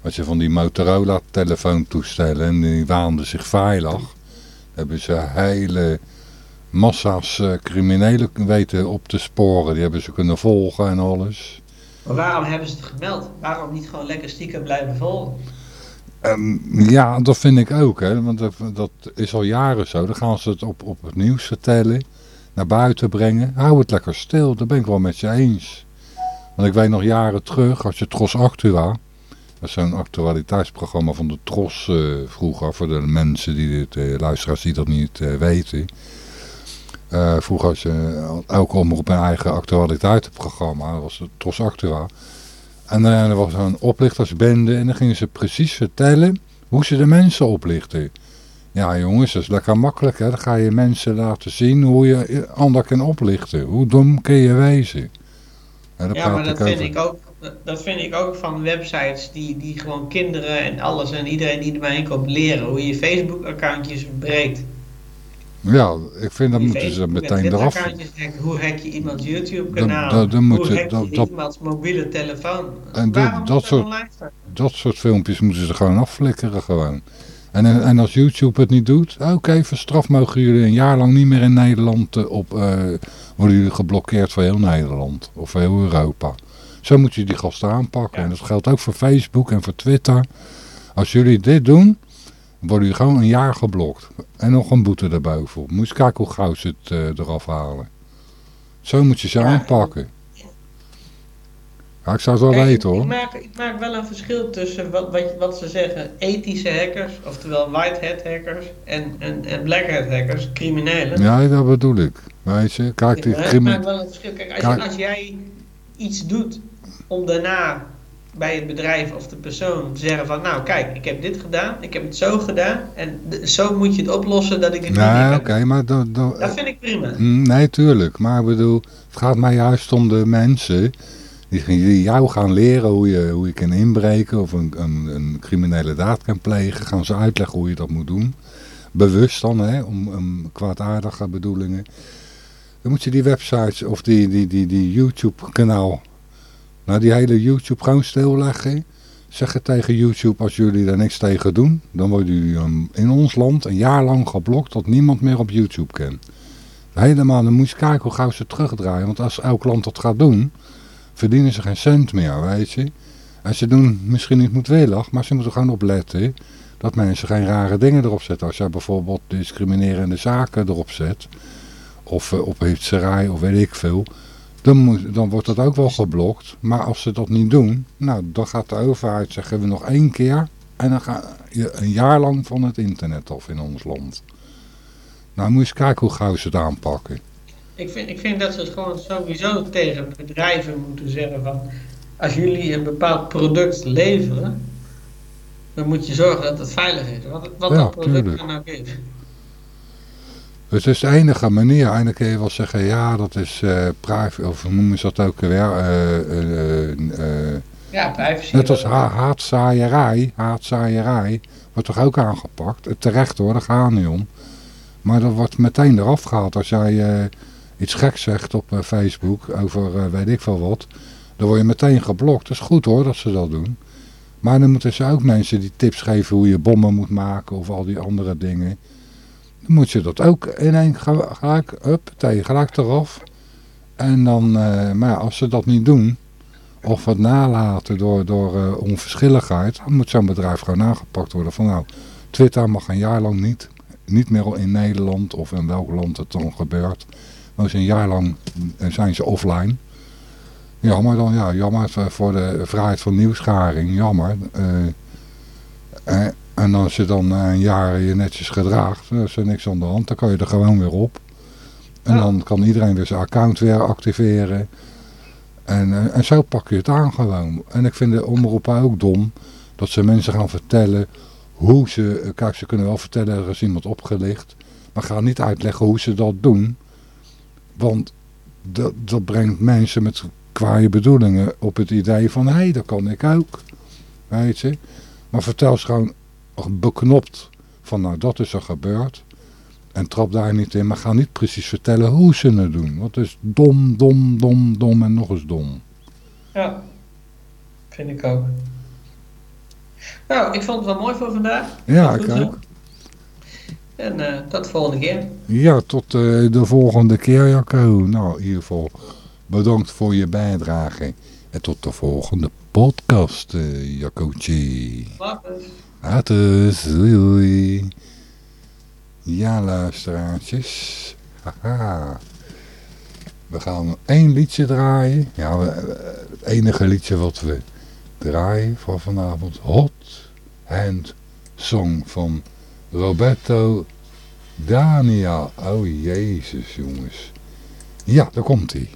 Wat je van die Motorola telefoontoestellen en die waanden zich veilig. Hebben ze hele massa's eh, criminelen weten op te sporen. Die hebben ze kunnen volgen en alles. Maar waarom hebben ze het gemeld? Waarom niet gewoon lekker stiekem blijven volgen? Ehm, ja, dat vind ik ook, hè, want dat, is al jaren zo. Dan gaan ze het op, op het nieuws vertellen, naar buiten brengen. Hou het lekker stil, dat ben ik wel met je eens. Want ik weet nog jaren terug, als je Tros Actua, dat is zo'n actualiteitsprogramma van de Tros eh, vroeger, voor de mensen die dit, eh, luisteraars die dat niet eh, weten. Vroeger had je elke omroep een eigen actualiteitenprogramma, dat was de Tros Actua. En eh, er was een oplichtersbende en dan gingen ze precies vertellen hoe ze de mensen oplichten. Ja jongens, dat is lekker makkelijk hè. Dan ga je mensen laten zien hoe je ander kan oplichten. Hoe dom kun je wezen. En daar Ja, maar dat vind over. ik ook. Dat vind ik ook van websites die, die gewoon kinderen en alles en iedereen die ermee komt leren hoe je Facebook-accountjes breekt. Ja, ik vind dat moeten ze meteen met eraf. Hoe hack je iemands YouTube-kanaal? hoe hack je dat- iemands mobiele telefoon? En dat- Waarom dat soort-? Dat soort filmpjes moeten ze gewoon afflikkeren gewoon. En, en als YouTube het niet doet, oké, verstraf mogen jullie een jaar lang niet meer in Nederland eh, op, eh, worden jullie geblokkeerd voor heel Nederland of voor heel Europa. Zo moet je die gasten aanpakken. Ja. En dat geldt ook voor Facebook en voor Twitter. Als jullie dit doen, worden jullie gewoon een jaar geblokt. En nog een boete erbovenop. Moet je kijken hoe gauw ze het eh, eraf halen. Zo moet je ze Ja, aanpakken. Ja, ik zou het wel Kijk, weten hoor. ik, maak, ik maak wel een verschil tussen wat, wat, wat ze zeggen, ethische hackers, oftewel white hat hackers, en, en, en black hat hackers, criminelen. Ja, dat bedoel ik. Weet je, kijk, die ik maak wel een verschil. Kijk, als, Kijk. als jij iets doet om daarna bij het bedrijf of de persoon zeggen van, nou kijk, ik heb dit gedaan, ik heb het zo gedaan, en zo moet je het oplossen dat ik het niet meer oké, heb. maar dat... dat- Dat vind ik prima. Mm, Nee, tuurlijk. Maar ik bedoel, het gaat mij juist om de mensen die, die jou gaan leren hoe je, hoe je kan inbreken of een, een, een criminele daad kan plegen. Gaan ze uitleggen hoe je dat moet doen. Bewust dan, hè, om, om kwaadaardige bedoelingen. Dan moet je die websites of die, die, die, die YouTube kanaal, nou die hele YouTube gewoon stilleggen. Zeg het tegen YouTube, als jullie daar niks tegen doen, dan worden jullie um, in ons land een jaar lang geblokt tot niemand meer op YouTube kan. Helemaal, dan moet je kijken hoe gauw ze terugdraaien. Want als elk land dat gaat doen, verdienen ze geen cent meer, weet je. En ze doen misschien niet moedwillig, maar ze moeten gewoon opletten dat mensen geen rare dingen erop zetten. Als jij bijvoorbeeld discriminerende zaken erop zet, of uh, op of weet ik veel, dan, moet, dan wordt dat ook wel geblokt. Maar als ze dat niet doen, nou, dan gaat de overheid zeggen we nog één keer en dan ga je een jaar lang van het internet af in ons land. Nou, moet je eens kijken hoe gauw ze het aanpakken. Ik vind, ik vind dat ze het gewoon sowieso tegen bedrijven moeten zeggen van, als jullie een bepaald product leveren, dan moet je zorgen dat het veilig is. Wat, wat Ja, dat product dan ook is. Het is de enige manier. Eindelijk kun je wel zeggen, ja, dat is eh privacy, of hoe noemen ze dat ook weer? eh, eh, Ja, privacy. net als ha haatzaaierij, haatzaaierij, wordt toch ook aangepakt. Terecht hoor, daar gaat niet om. Maar dat wordt meteen eraf gehaald als jij iets geks zegt op Facebook over weet ik veel wat. Dan word je meteen geblokt. Dat is goed hoor dat ze dat doen. Maar dan moeten ze ook mensen die tips geven hoe je bommen moet maken of al die andere dingen. Moet je dat ook in één ge- gelijk, up, tegen gelijk eraf. En dan, eh, maar als ze dat niet doen, of wat nalaten door, door eh, onverschilligheid, dan moet zo'n bedrijf gewoon aangepakt worden. Van nou, Twitter mag een jaar lang niet, niet meer in Nederland of in welk land het dan gebeurt. Maar eens een jaar lang eh, zijn ze offline. Jammer dan, ja, jammer voor de vrijheid van nieuwsgaring, jammer. Eh, en als je dan na een jaar je netjes gedraagt, is er niks aan de hand, dan kan je er gewoon weer op. En Ja. dan kan iedereen weer zijn account weer activeren. En, eh, en zo pak je het aan gewoon. En ik vind de omroepen ook dom dat ze mensen gaan vertellen hoe ze... eh, Kijk, ze kunnen wel vertellen, er is iemand opgelicht. Maar gaan niet uitleggen hoe ze dat doen. Want dat, dat brengt mensen met kwaaie bedoelingen op het idee van... Hé, hey, dat kan ik ook. Weet je. Maar vertel ze gewoon beknopt van nou dat is er gebeurd. En trap daar niet in, maar ga niet precies vertellen hoe ze het doen. Want het is dom, dom, dom, dom en nog eens dom. Ja, vind ik ook. Nou, ik vond het wel mooi voor vandaag. Ja, ik zo. ook. En eh, tot de volgende keer. Ja, tot eh, de volgende keer Jacco. Nou, in ieder geval bedankt voor je bijdrage. En tot de volgende podcast, uh, Jaccootje. Later, doei doei. Ja, luisteraartjes. Haha. We gaan één liedje draaien. Ja, het enige liedje wat we draaien voor vanavond. Hot Hand Song van Roberto Daniel. Oh jezus jongens. Ja, daar komt hij.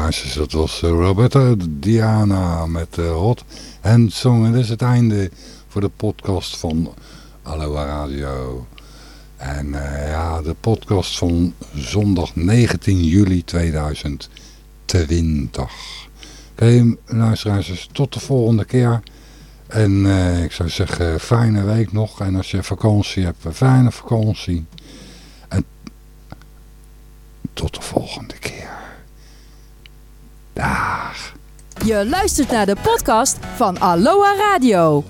Luisteraars, dat was eh, Roberto Diana met eh, Hot and Song. En dat is het einde voor de podcast van Aloha Radio. En eh, ja, de podcast van zondag 19 juli 2020. Oké, luisteraars, dus tot de volgende keer. En eh, ik zou zeggen, fijne week nog. En als je vakantie hebt, fijne vakantie. En tot de volgende keer. Dag. Je luistert naar de podcast van Aloha Radio.